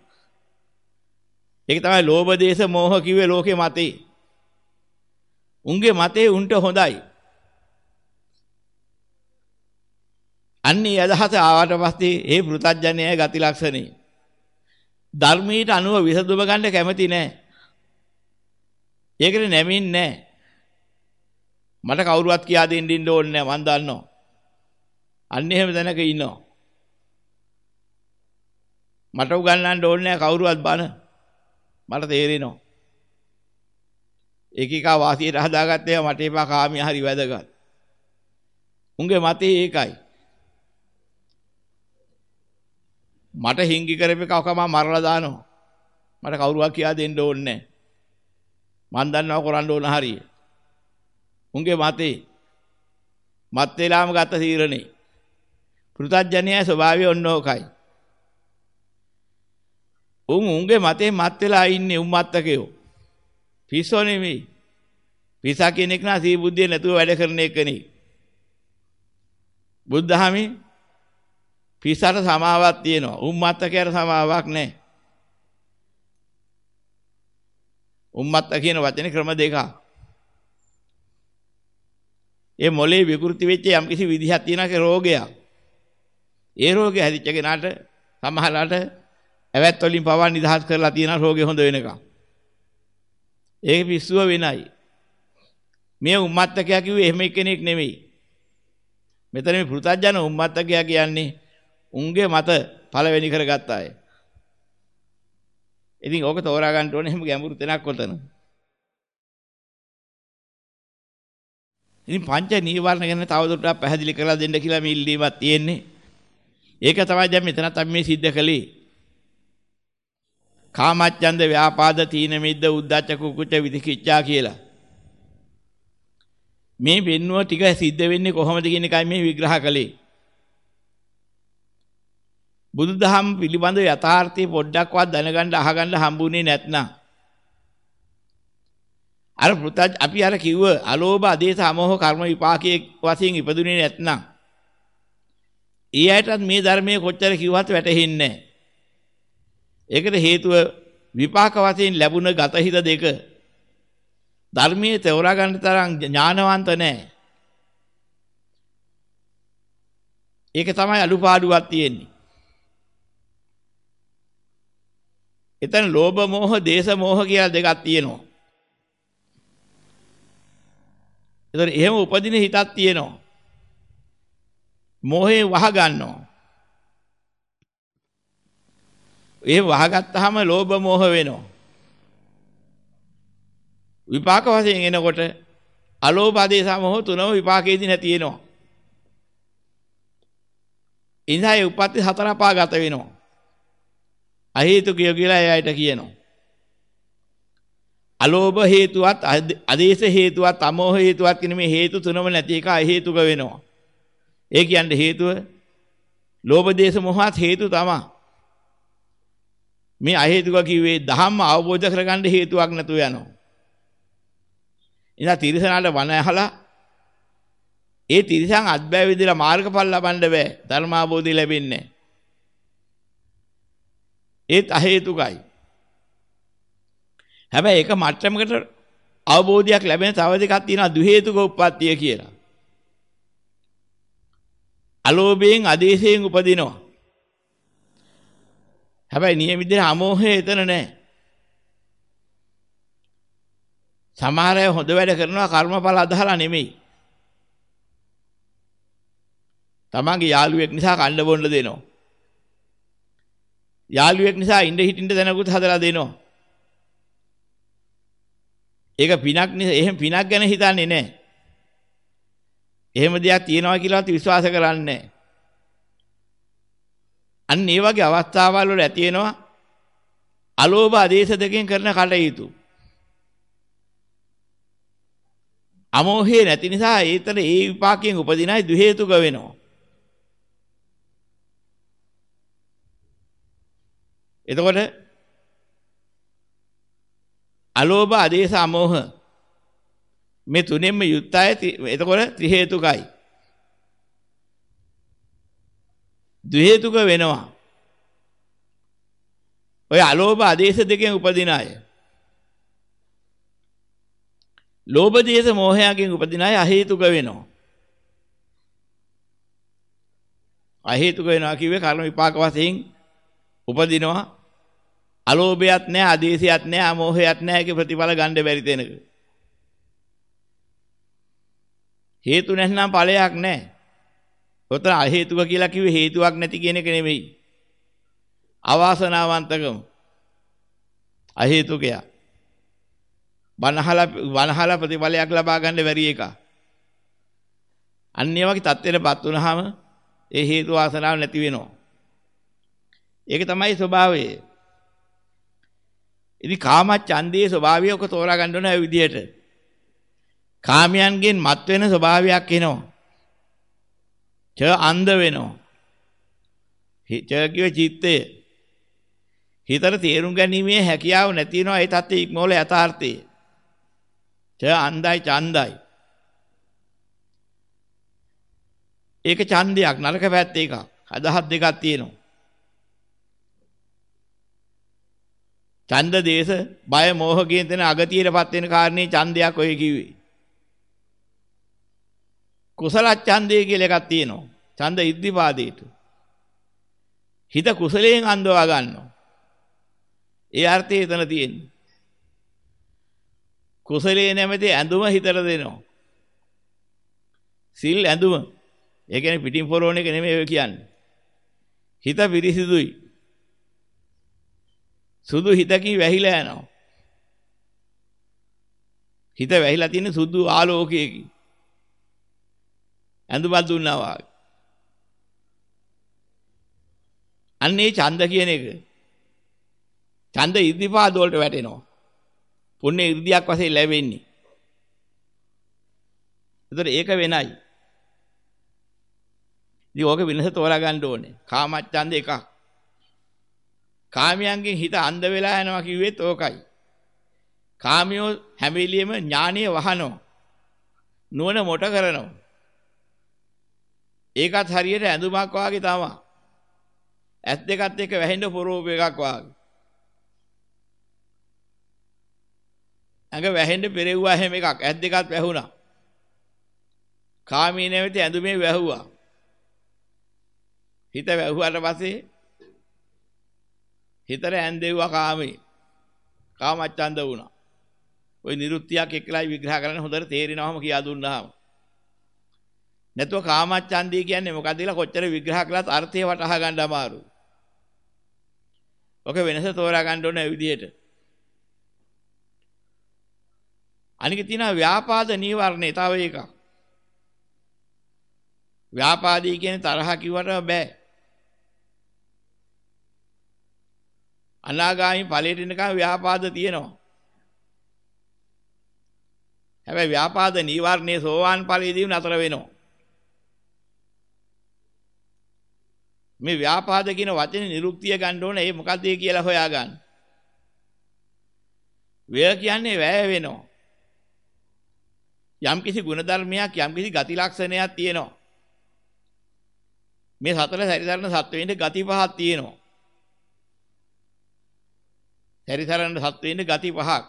ඒක තමයි ලෝභ දේශ මොහ කිව්වේ ලෝකේ මතේ. උන්ගේ මතේ උන්ට හොඳයි. අන්නේ අදහස ආවට පස්සේ ඒ පෘතජ්ජනයේ ගති ලක්ෂණේ ධර්මයට අනුව විසඳුම ගන්න කැමති නෑ. ඒකට නැමින්නේ නෑ. මට කවුරුවත් කියා දෙන්න ඉන්න ඕනේ නෑ මන් දන්නවා. අන්න එහෙම දැනක ඉන්නවා. මට උගන්වන්න ඕනේ නැහැ කවුරුවත් බන. මට තේරෙනවා. ඒකිකා වාසියට හදාගත්තේ මට එපා කාමිය හරි වැදගත්. උන්ගේ මතේ ඒකයි. මට හිංගි කරපේ කවකම මරලා දානවා. මට කවුරුවක් කියා දෙන්න ඕනේ නැහැ. මන් දන්නවා කරන්න ඕන හරිය. උන්ගේ මතේ මත් වේලාම ගත තීරණේ. පෘථජ්ජනයයි ස්වභාවය ඔන්නෝකයි. උන් උන්ගේ මතේ මත් වෙලා ඉන්නේ උම්මත්තකයෝ. පිස්සෝ නෙමෙයි. පිසා කෙනෙක් නා සී බුද්ධිය නැතුව වැඩ කරන එකනේ. බුද්ධහමී පිස්සට සමාවක් තියෙනවා. උම්මත්තකයට සමාවක් නැහැ. උම්මත්ත කියන වචනේ ක්‍රම දෙකක්. ඒ මොලේ විකෘති වෙච්ච යම්කිසි විදිහක් තියෙනවා රෝගයක්. ඒ රෝගය හැදිච්ච කෙනාට සමහරලාට ඇවැත් වලින් පවා නිදහස් කරලා තියෙන රෝගේ හොඳ වෙනකම්. ඒක පිස්සුව වෙනයි. මේ උම්මත්තකයා කිව්වේ එහෙම කෙනෙක් නෙමෙයි. මෙතන මේ පෘථජන උම්මත්තකයා කියන්නේ උන්ගේ මත පළවෙනි කරගත්ත අය. ඉතින් ඕක තෝරා ගන්න ඕනේ එහෙම ගැඹුරු තැනක් ඔතන. ඉතින් පංච නීවරණ ගැන තවදුරටත් පැහැදිලි කරලා දෙන්න කියලා මේ ඉල්ලීමක් තියෙන්නේ. ඒක තමයි දැන් මෙතනත් අපි මේ සිද්ධ කළේ. කාමච්ඡන්ද ව්‍යාපාද තීන මිද්ද උද්ධච්ච කුකුච්ච විදිකිච්ඡා කියලා. මේ වෙන්නුව ටික සිද්ධ වෙන්නේ කොහොමද කියන එකයි මේ විග්‍රහ කළේ. බුදුදහම පිළිබඳ යථාර්ථය පොඩ්ඩක්වත් දැනගන්න අහගන්න හම්බුනේ නැත්නම් අර පෘතජ් අපි අර කිව්ව අලෝභ අදේස අමෝහ කර්ම විපාකයේ වශයෙන් ඉපදුනේ නැත්නම් ඒ අයටත් මේ ධර්මයේ කොච්චර කිව්වත් වැටහෙන්නේ නැහැ. ඒකට හේතුව විපාක වශයෙන් ලැබුණ ගතහිත දෙක ධර්මයේ තෝරා ගන්න තරම් ඥානවන්ත නැහැ. ඒක තමයි අලුපාඩුවක් තියෙන්නේ. එතන ලෝභ මෝහ දේශ මෝහ කියලා දෙකක් තියෙනවා. එතන එහෙම උපදින හිතක් තියෙනවා. මෝහේ වහ ගන්නවා. ඒ වහගත්තාම ලෝභ මෝහ වෙනවා. විපාක වශයෙන් එනකොට අලෝභ ආදී සමෝහ තුනම විපාකයේදී නැති වෙනවා. ඉන්හායේ උපත් හතර පාගත වෙනවා. අහේතුකය කියලා එයාට කියනවා. අලෝභ හේතුවත් අදේශ හේතුවත් අමෝහ හේතුවත් කියන මේ හේතු තුනම නැති එක අහේතුක වෙනවා. ඒ කියන්නේ හේතුව ලෝභ දේශ මොහත් හේතු තමයි. මේ අහේතුක කිව්වේ ධම්ම අවබෝධ කරගන්න හේතුවක් නැතුව යනවා. ඉතින් තිරිසනාට වන ඇහලා ඒ තිරිසන් අත්බෑ විදිලා මාර්ගඵල ලබන්න බෑ. ධර්මාබෝධය ලැබෙන්නේ ඒත් අහේතුකයි. හැබැයි ඒක මට්ටමකට අවබෝධයක් ලැබෙන තව දෙකක් තියෙනවා දු හේතුක උප්පත්තිය කියලා. අලෝභයෙන් ආදේශයෙන් උපදිනවා. හැබැයි නියම විදිහට අමෝහය එතන නැහැ. සමහර අය හොඳ වැඩ කරනවා කර්මඵල අදහලා නෙමෙයි. තමන්ගේ යාළුවෙක් නිසා කන්න බොන්න දෙනවා. යාළුවෙක් නිසා ඉඳ හිටින්න දැනකුත් හදලා දෙනවා. ඒක පිනක් නිසා එහෙම පිනක් ගැන හිතන්නේ නැහැ. එහෙම දෙයක් තියෙනවා කියලාත් විශ්වාස කරන්නේ නැහැ. අන්න ඒ වගේ අවස්ථාවල් වල ඇති වෙනවා අලෝභ ආදේශ දෙකෙන් කරන කටයුතු. අමෝහය නැති නිසා ඒතන ඒ විපාකයෙන් උපදිනයි දු හේතුක වෙනවා. එතකොට අලෝභ ආදේශ අමෝහ මේ තුනෙන්ම යුක්තයි එතකොට ත්‍රි හේතුකයි. දු හේතුක වෙනවා. ඔය අලෝභ ආදේශ දෙකෙන් උපදින අය. ලෝභ දේශ මොහයන්ගෙන් උපදින අය අහේතුක වෙනවා. අහේතුක වෙනවා කිව්වේ කර්ම විපාක වශයෙන් උපදිනවා අලෝභයත් නැහැ ආදේශයත් නැහැ අමෝහයත් නැහැ ඒකේ ප්‍රතිඵල ගන්න බැරි තැනක හේතු නැත්නම් ඵලයක් නැහැ ඔතන අහේතුක කියලා කිව්වේ හේතුවක් නැති කියන එක නෙමෙයි අවාසනාවන්තකම අහේතුකයා වනහලා වනහලා ප්‍රතිඵලයක් ලබා ගන්න බැරි එක අන්න ඒ වගේ තත්ත්වෙටපත් වුනහම ඒ හේතු වාසනාව නැති වෙනවා ඒක තමයි ස්වභාවය. ඉතින් කාම ඡන්දයේ ස්වභාවය ඔක තෝරා ගන්න ඕන ඒ විදිහට. කාමයන්ගෙන් මත් වෙන ස්වභාවයක් එනවා. ච අන්ධ වෙනවා. ච කිය චිත්තය. හිතට තේරුම් ගැනීමේ හැකියාව නැති වෙනවා ඒ தත්ත්වය ඉක්මවල යථාර්ථය. ච අන්ධයි ඡන්දයි. ඒක ඡන්දයක් නරක පැත්ත එකක්. අදහස් දෙකක් තියෙනවා. ඡන්ද දේශ බය මෝහ කියන තැන අගතියටපත් වෙන කාරණේ ඡන්දයක් ඔය කිව්වේ. කුසල ඡන්දය කියලා එකක් තියෙනවා. ඡන්ද ඉද්ධිපාදේට. හිත කුසලයෙන් අන්දවා ගන්නවා. ඒ අර්ථය එතන තියෙන්නේ. කුසලයේ නැමැති ඇඳුම හිතට දෙනවා. සිල් ඇඳුම. ඒ කියන්නේ පිටින් පොරෝණ එක නෙමෙයි ඔය කියන්නේ. හිත පිරිසිදුයි. සුදු හිතකින් වැහිලා යනවා. හිත වැහිලා තියෙන සුදු ආලෝකයකින්. ඇඳුමක් දුන්නා වාගේ. අන්නේ ඡන්ද කියන එක. ඡන්ද ඉර්ධිපාද වලට වැටෙනවා. පුණ්‍ය ඉර්ධියක් වශයෙන් ලැබෙන්නේ. ඒතර ඒක වෙනයි. ඉතින් ඕක වෙනස තෝරා ගන්න ඕනේ. කාමච්ඡන්ද එකක්. කාමයන්ගෙන් හිත අන්ධ වෙලා යනවා කිව්වෙත් ඕකයි. කාමියෝ හැම වෙලෙම ඥානීය වහනවා. නුවණ මොට කරනවා. ඒකත් හරියට ඇඳුමක් වාගේ තමයි. ඇස් දෙකත් එක්ක වැහෙන්න පොරෝප එකක් වාගේ. ඇඟ වැහෙන්න පෙරෙව්වා හැම එකක් ඇස් දෙකත් වැහුණා. කාමී නැවති ඇඳුමේ වැහුවා. හිත වැහුවාට පස්සේ හිතට ඇඳෙව්වා කාමී. කාමච්ඡන්ද වුණා. ওই නිරුත්තියක් එක්කලා විග්‍රහ කරන්න හොඳට තේරෙනවම කියා දුන්නාම. නැතුව කාමච්ඡන්දය කියන්නේ මොකක්ද කියලා කොච්චර විග්‍රහ කළත් අර්ථය වටහා ගන්න අමාරුයි. ඔක වෙනස තෝරා ගන්න ඕනේ විදිහට. අනික තියෙනවා ව්‍යාපාද නීවරණේ තව එකක්. ව්‍යාපාදී කියන්නේ තරහ කිව්වට බෑ. අනාගාමි ඵලයට එනකම් ව්‍යාපාද තියෙනවා. හැබැයි ව්‍යාපාද නීවරණේ සෝවාන් ඵලයේදී නතර වෙනවා. මේ ව්‍යාපාද කියන වචනේ නිරුක්තිය ගන්න ඕනේ ඒ මොකද්ද කියලා හොයාගන්න. ව්‍ය කියන්නේ වැය වෙනවා. යම්කිසි ಗುಣධර්මයක් යම්කිසි ගති ලක්ෂණයක් තියෙනවා. මේ සතර සැරිසරන සත්වෙින්ද ගති පහක් තියෙනවා. සැරිසරන සත්වෙින්ද ගති පහක්.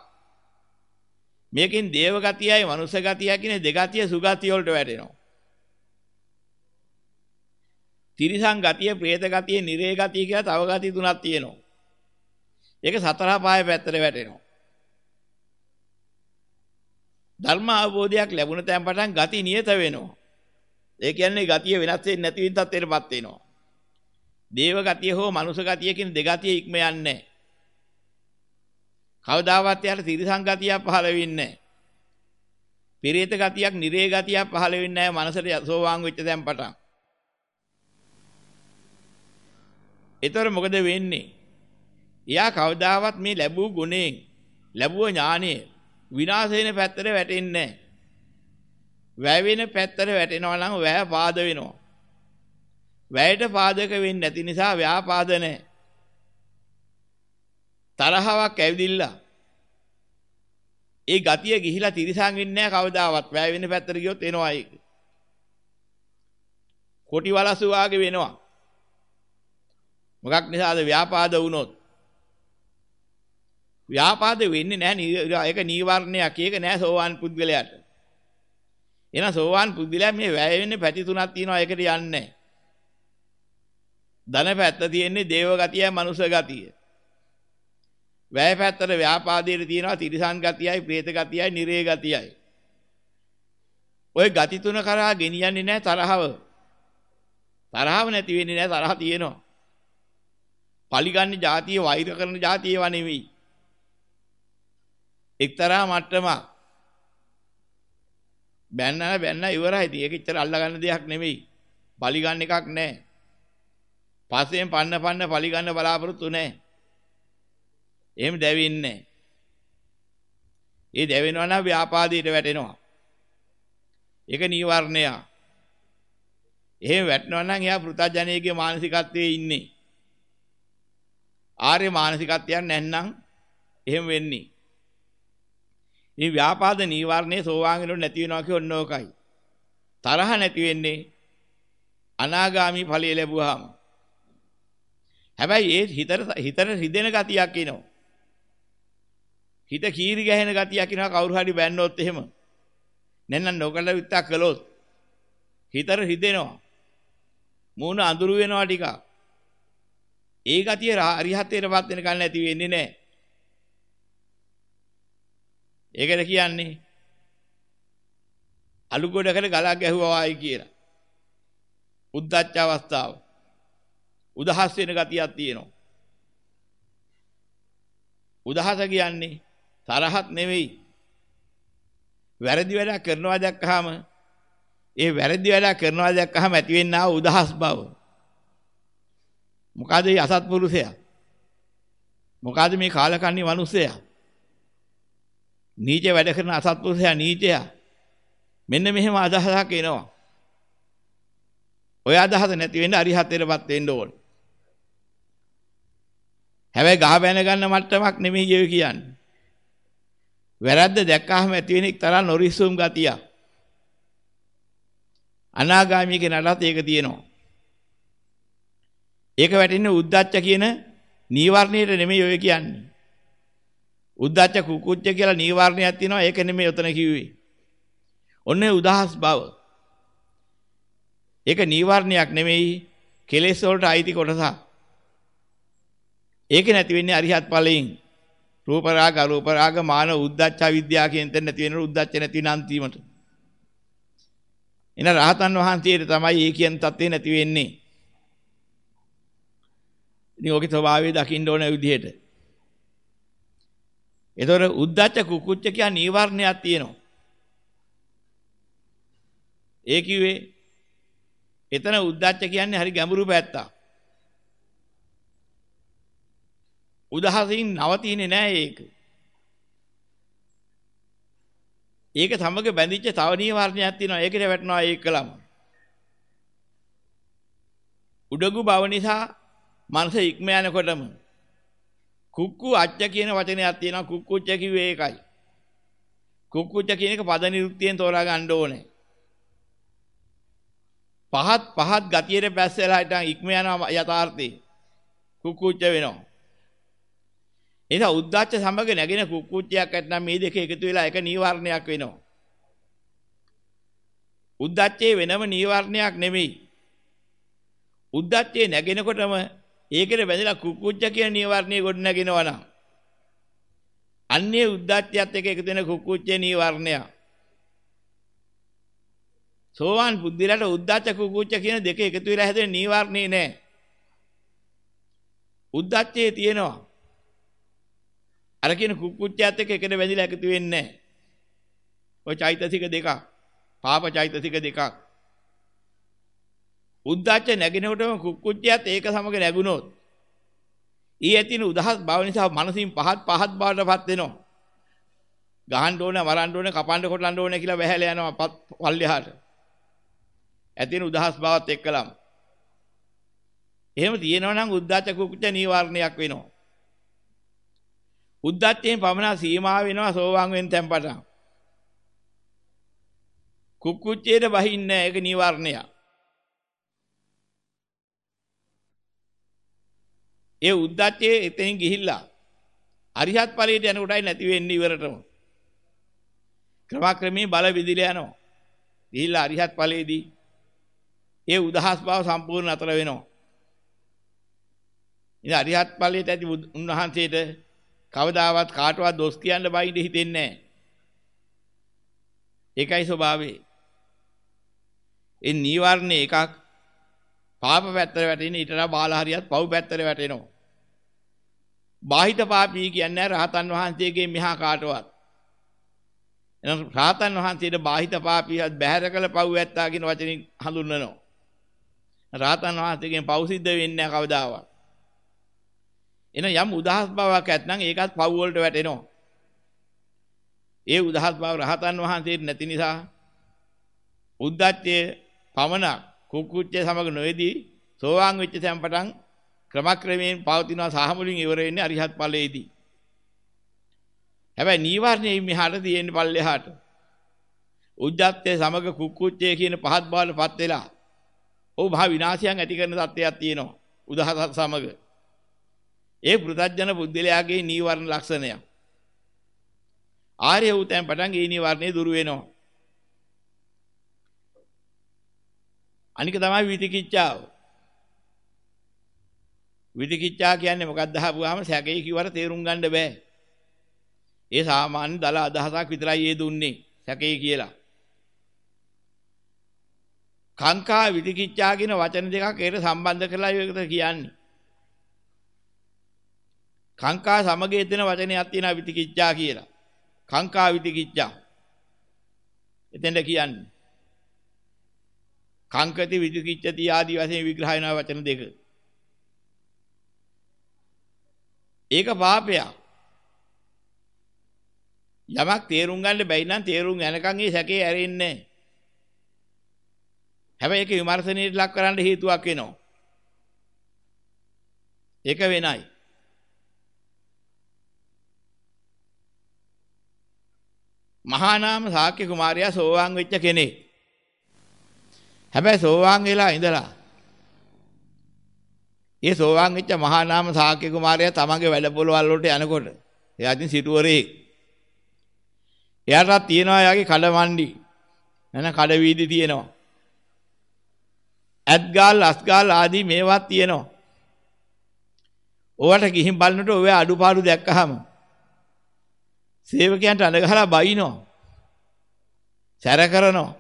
මේකෙන් දේව ගතියයි මනුෂ්‍ය ගතියයි කියන දෙගතිය සුගතිය වලට වැටෙනවා. තිරිසං ගතිය, പ്രേත ගතිය, නිරේ ගතිය කියලා තව ගති තුනක් තියෙනවා. ඒක සතර පාය පැත්තට වැටෙනවා. ධර්ම අවබෝධයක් ලැබුණ තැන් පටන් ගති නියත වෙනවා. ඒ කියන්නේ ගතිය වෙනස් වෙන්නේ නැති වින් තත්ත්වයටපත් වෙනවා. දේව ගතිය හෝ මනුෂ්‍ය ගතිය කියන දෙගතිය ඉක්ම යන්නේ නැහැ. කවදාවත් යාට තිරිසං ගතියක් පහළ වෙන්නේ නැහැ. පිරිත ගතියක්, නිරේ ගතියක් පහළ වෙන්නේ නැහැ මනසට සෝවාන් වෙච්ච තැන් පටන්. ඒතර මොකද වෙන්නේ? එයා කවදාවත් මේ ලැබූ ගුණයෙන් ලැබුව ඥානය විනාශ වෙන පැත්තට වැටෙන්නේ නැහැ. වැය වෙන පැත්තට වැටෙනවා නම් වැය පාද වෙනවා. වැයට පාදක වෙන්නේ නැති නිසා ව්‍යාපාද නැහැ. තරහවක් ඇවිදිලා ඒ ගතිය ගිහිලා තිරිසන් වෙන්නේ නැහැ කවදාවත්. වැය වෙන පැත්තට ගියොත් එනවා ඒක. කොටි වලසු වාගේ වෙනවා. මොකක් නිසාද ව්‍යාපාද වුණොත්? ව්‍යාපාද වෙන්නේ නැහැ ඒක නීවරණයක්. ඒක නැහැ සෝවාන් පුද්ගලයාට. එහෙනම් සෝවාන් පුද්ගලයා මේ වැය වෙන්නේ පැති තුනක් තියෙනවා. ඒකට යන්නේ ධන පැත්ත තියෙන්නේ දේව ගතියයි මනුෂ්‍ය ගතිය. වැය පැත්තට ව්‍යාපාදයේ තියෙනවා තිරිසන් ගතියයි പ്രേත ගතියයි නිරේ ගතියයි. ওই ගති තුන කරා ගෙනියන්නේ නැහැ තරහව. තරහව නැති වෙන්නේ නැහැ තරහ තියෙනවා. පලිගන්නේ જાතිය වෛර කරන જાතිය ඒවා නෙවෙයි. එක්තරා මට්ටමක්. බැන්නන බැන්න ඉවරයි. ඉතින් ඒක ඉච්චර අල්ලගන්න දෙයක් නෙවෙයි. පලිගන්න එකක් නැහැ. පස්සෙන් පන්න පන්න පලිගන්න බලාපොරොත්තු නැහැ. එහෙම දැවෙන්නේ ඒ දැවෙනවා නම් ව්‍යාපාදයට වැටෙනවා. ඒක නීවරණය. එහෙම වැටෙනවා නම් එයා පෘථජනයේගේ මානසිකත්වයේ ඉන්නේ. ආර්ය මානසිකත්වයක් නැත්නම් එහෙම වෙන්නේ. මේ ව්‍යාපාද නීවරණේ සෝවාන් වෙනොත් නැති වෙනවා කියොන්න ඕකයි. තරහ නැති වෙන්නේ අනාගාමි ඵලය ලැබුවාම හැබැයි ඒ හිතට හිතට රිදෙන ගතියක් එනවා. හිත කීරි ගැහෙන ගතියක් එනවා කවුරු හරි බැන්නොත් එහෙම. නැත්නම් නොකල විත්තක් කළොත් හිතට රිදෙනවා. මූණ අඳුරු වෙනවා ටිකක්. ඒ ගතිය අරිහත්ත්වයටපත් වෙනකන් නැති වෙන්නේ නැහැ. ඒකද කියන්නේ අලු ගොඩකට ගලක් ගැහුවා වයි කියලා. උද්දච්ච අවස්ථාව. උදහස් වෙන ගතියක් තියෙනවා. උදහස කියන්නේ තරහක් නෙවෙයි. වැරදි වැඩක් කරනවා දැක්කහම ඒ වැරදි වැඩක් කරනවා දැක්කහම ඇතිවෙනා උදහස් බව. මොකද මේ අසත්පුරුෂයා? මොකද මේ කාලකන්ණි මිනිසයා? නීච වැඩ කරන අසත්පුරුෂයා නීචයා. මෙන්න මෙහෙම අදහසක් එනවා. ඔය අදහස නැති වෙන්න අරිහත්ත්වයටපත් වෙන්න ඕන. හැබැයි ගහ බැන ගන්න මට්ටමක් නෙමෙයි ඔය කියන්නේ. වැරද්ද දැක්කහම ඇති වෙන එක්තරා නොරිස්සුම් ගතිය. අනාගාමී කෙනාටත් ඒක තියෙනවා. ඒක වැටෙන්නේ උද්දච්ච කියන නීවරණයට නෙමෙයි ඔය කියන්නේ. උද්දච්ච කුකුච්ච කියලා නීවරණයක් තියෙනවා ඒක නෙමෙයි උතන කිව්වේ. ඔන්නේ උදහස් බව. ඒක නීවරණයක් නෙමෙයි කෙලෙස් වලට අයිති කොටසක්. ඒක නැති වෙන්නේ අරිහත් ඵලයෙන්. රූප රාග අරූප රාග මාන උද්දච්ච විද්‍යාව කියන තැන නැති වෙන උද්දච්ච නැති වෙන අන්තිමට. එන රහතන් වහන්සේට තමයි ඒ කියන தත්ත්වේ නැති වෙන්නේ. ඉතින් ඔගේ ස්වභාවය දකින්න ඕන විදිහට. ඒතොර උද්දච්ච කුකුච්ච කියන නීවරණයක් තියෙනවා. ඒ කිව්වේ එතන උද්දච්ච කියන්නේ හරි ගැඹුරු පැත්තක්. උදහසින් නවතින්නේ නැහැ ඒක. ඒක සමග බැඳිච්ච තව නීවරණයක් තියෙනවා. ඒකට වැටෙනවා ඒකලම. උඩගු බව නිසා මනස ඉක්ම යනකොටම කුක්කු අච්ච කියන වචනයක් තියෙනවා කුක්කුච්ච කිව්වේ ඒකයි. කුක්කුච්ච කියන එක පද නිරුක්තියෙන් තෝරා ගන්න ඕනේ. පහත් පහත් ගතියට බැස්සලා හිටන් ඉක්ම යනවා යථාර්ථේ. කුක්කුච්ච වෙනවා. එනිසා උද්දච්ච සමග නැගෙන කුක්කුච්චයක් ඇත්නම් මේ දෙක එකතු වෙලා එක නීවරණයක් වෙනවා. උද්දච්චේ වෙනම නීවරණයක් නෙමෙයි. උද්දච්චේ නැගෙනකොටම ඒකේ බැඳලා කුක්කුච්ච කියන නීවරණය ගොඩ නැගෙනවා නම් අන්නේ උද්දච්චයත් එක්ක එකතු වෙන කුක්කුච්චේ නීවරණය. සෝවාන් බුද්ධිලට උද්දච්ච කුක්කුච්ච කියන දෙක එකතු වෙලා හැදෙන නීවරණේ නෑ. උද්දච්චේ තියෙනවා. අර කියන කුක්කුච්චයත් එක්ක එකට වැදිලා එකතු වෙන්නේ නැහැ. ඔය චෛතසික දෙකක්. පාප චෛතසික දෙකක්. උද්දච්ච නැගිනකොටම කුක්කුච්චයත් ඒක සමග නැගුණොත් ඊ ඇතින උදහස් බව නිසා මනසින් පහත් පහත් බවටපත් වෙනවා. ගහන්න ඕන, මරන්න ඕන, කපන්න කොටන්න ඕන කියලා වැහැලා යනවා පල්ලෙහාට. ඇතින උදහස් බවත් එක්කලම. එහෙම තියෙනවා නම් උද්දච්ච කුක්කුච්ච නීවරණයක් වෙනවා. උද්දච්චයෙන් පමණ සීමා වෙනවා සෝවාන් වෙන තැන් පටන්. කුක්කුච්චේට බහින්නේ ඒක නිවර්ණය. ඒ උද්දච්චයේ එතෙන් ගිහිල්ලා අරිහත් ඵලයට යනකොටයි නැති වෙන්නේ ඉවරටම. ක්‍රමක්‍රමී බල විදිලා යනවා. ගිහිල්ලා අරිහත් ඵලයේදී ඒ උදහස් බව සම්පූර්ණ අතර වෙනවා. ඉතින් අරිහත් ඵලයට ඇති උන්වහන්සේට කවදාවත් කාටවත් දොස් කියන්න බයින්ද හිතෙන්නේ නැහැ. ඒකයි ස්වභාවය. ඒ නීවරණ එකක් පාප පැත්තට වැටෙන ඊටලා බාල හරියත් පව් පැත්තට වැටෙනවා. බාහිත පාපී කියන්නේ රහතන් වහන්සේගේ මිහා කාටවත්. එහෙනම් රහතන් වහන්සේට බාහිත පාපීවත් බැහැර කළ පව් ඇත්තා කියන වචنين හඳුන්වනවා. රහතන් වහන්සේගෙන් පව් සිද්ධ වෙන්නේ නැහැ කවදාවත්. එහෙනම් යම් උදාහස් බවක් ඇත්නම් ඒකත් පව් වලට වැටෙනවා. ඒ උදාහස් බව රහතන් වහන්සේට නැති නිසා උද්දච්චය පමණක් කුක්කුච්චය සමග නොවේදී සෝවාන් වෙච්ච සම්පතන් ක්‍රමක්‍රමයෙන් පවතිනවා සහ මුලින් ඉවර වෙන්නේ අරිහත් ඵලයේදී. හැබැයි නීවරණේ මෙහාට තියෙන්නේ පල්ලෙහාට. උද්දච්චයේ සමග කුකුච්චේ කියන පහත් බවටපත් වෙලා ඔව් මහා විනාශයන් ඇති කරන තත්ත්වයක් තියෙනවා. උදාහරණ සමග. ඒ පෘථජන බුද්ධලයාගේ නීවරණ ලක්ෂණය. ආර්ය වූ තැන් පටන් ඒ නීවරණේ දුරු වෙනවා. අනික තමයි විතිකිච්ඡාව. විතිකිච්ඡා කියන්නේ මොකක්ද අහපුවාම සැකේ කිව්වට තේරුම් ගන්න බෑ. ඒ සාමාන්‍ය දල අදහසක් විතරයි ඒ දුන්නේ සැකේ කියලා. කාංකා විතිකිච්ඡා කියන වචන දෙකක් ඒකට සම්බන්ධ කරලා ඒකට කියන්නේ. කාංකා සමගයේ දෙන වචනයක් තියෙනවා විතිකිච්ඡා කියලා. කාංකා විතිකිච්ඡා. එතෙන්ද කියන්නේ. කාංකති විතිකිච්ඡති ආදී වශයෙන් විග්‍රහ වෙන වචන දෙක. ඒක පාපයක්. යමක් තේරුම් ගන්න බැයි නම් තේරුම් යනකම් ඒ සැකේ ඇරෙන්නේ නැහැ. හැබැයි ඒක විමර්ශනයට ලක් කරන්න හේතුවක් වෙනවා. ඒක වෙනයි. මහා නාම ශාක්‍ය කුමාරයා සෝවාන් වෙච්ච කෙනෙක්. හැබැයි සෝවාන් වෙලා ඉඳලා ඒ සෝවාන් වෙච්ච මහා නාම ශාක්‍ය කුමාරයා තමන්ගේ වැඩ පොළවල් වලට යනකොට එයා ඉතින් සිටුවරේ එයාට තියෙනවා යාගේ කඩ මණ්ඩි නැන කඩ වීදි තියෙනවා ඇත්ගාල් අස්ගාල් ආදී මේවත් තියෙනවා. ඕවට ගිහින් බලනකොට ඔය අඩුපාඩු දැක්කහම සේවකයන්ට අඬ ගහලා බයිනවා. සැර කරනවා.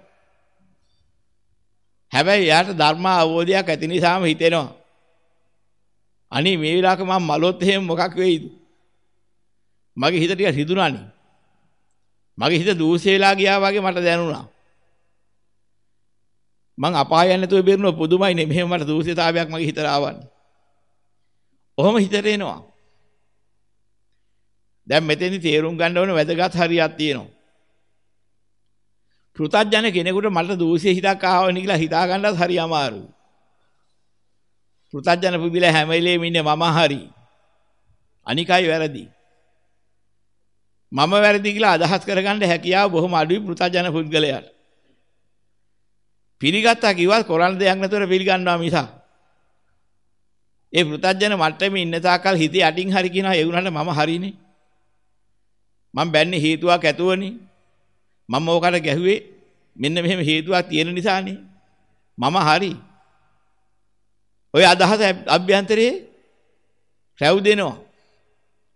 හැබැයි යාට ධර්ම අවබෝධයක් ඇති නිසාම හිතෙනවා. අනේ මේ වෙලාවක මම මලොත් එහෙම මොකක් වෙයිද? මගේ හිත ටික හිදුනානේ. මගේ හිත දූෂේලා ගියා වගේ මට දැනුණා. මං අපාය යන්නේ නැතුව බේරුණා පුදුමයිනේ මෙහෙම මට දූෂිතාවයක් මගේ හිතට ආවන්නේ. ඔහොම හිතට එනවා. දැන් මෙතෙන්දි තේරුම් ගන්න ඕන වැදගත් හරියක් තියෙනවා. පෘථජන කෙනෙකුට මට දූෂිත හිතක් ආවනේ කියලා හිතා ගන්නත් හරි අමාරුයි. පෘථජන පුදුලා හැම වෙලේම ඉන්නේ මම හරි. අනිකයි වැරදි. මම වැරදි කියලා අදහස් කරගන්න හැකියාව බොහොම අඩුයි පෘථජන පුද්ගලයාට. පිළිගත්තා කිව්වත් කරන්න දෙයක් නැතුව පිළිගන්නවා මිසක්. ඒ පෘතජන මට්ටමේ ඉන්න තාකල් හිතේ අටින් හරි කියනවා ඒ වුණාට මම හරිනේ. මම බැන්නේ හේතුවක් ඇතුවනේ. මම ඕකට ගැහුවේ මෙන්න මෙහෙම හේතුවක් තියෙන නිසානේ. මම හරි. ඔය අදහස අභ්‍යන්තරයේ රැව් දෙනවා.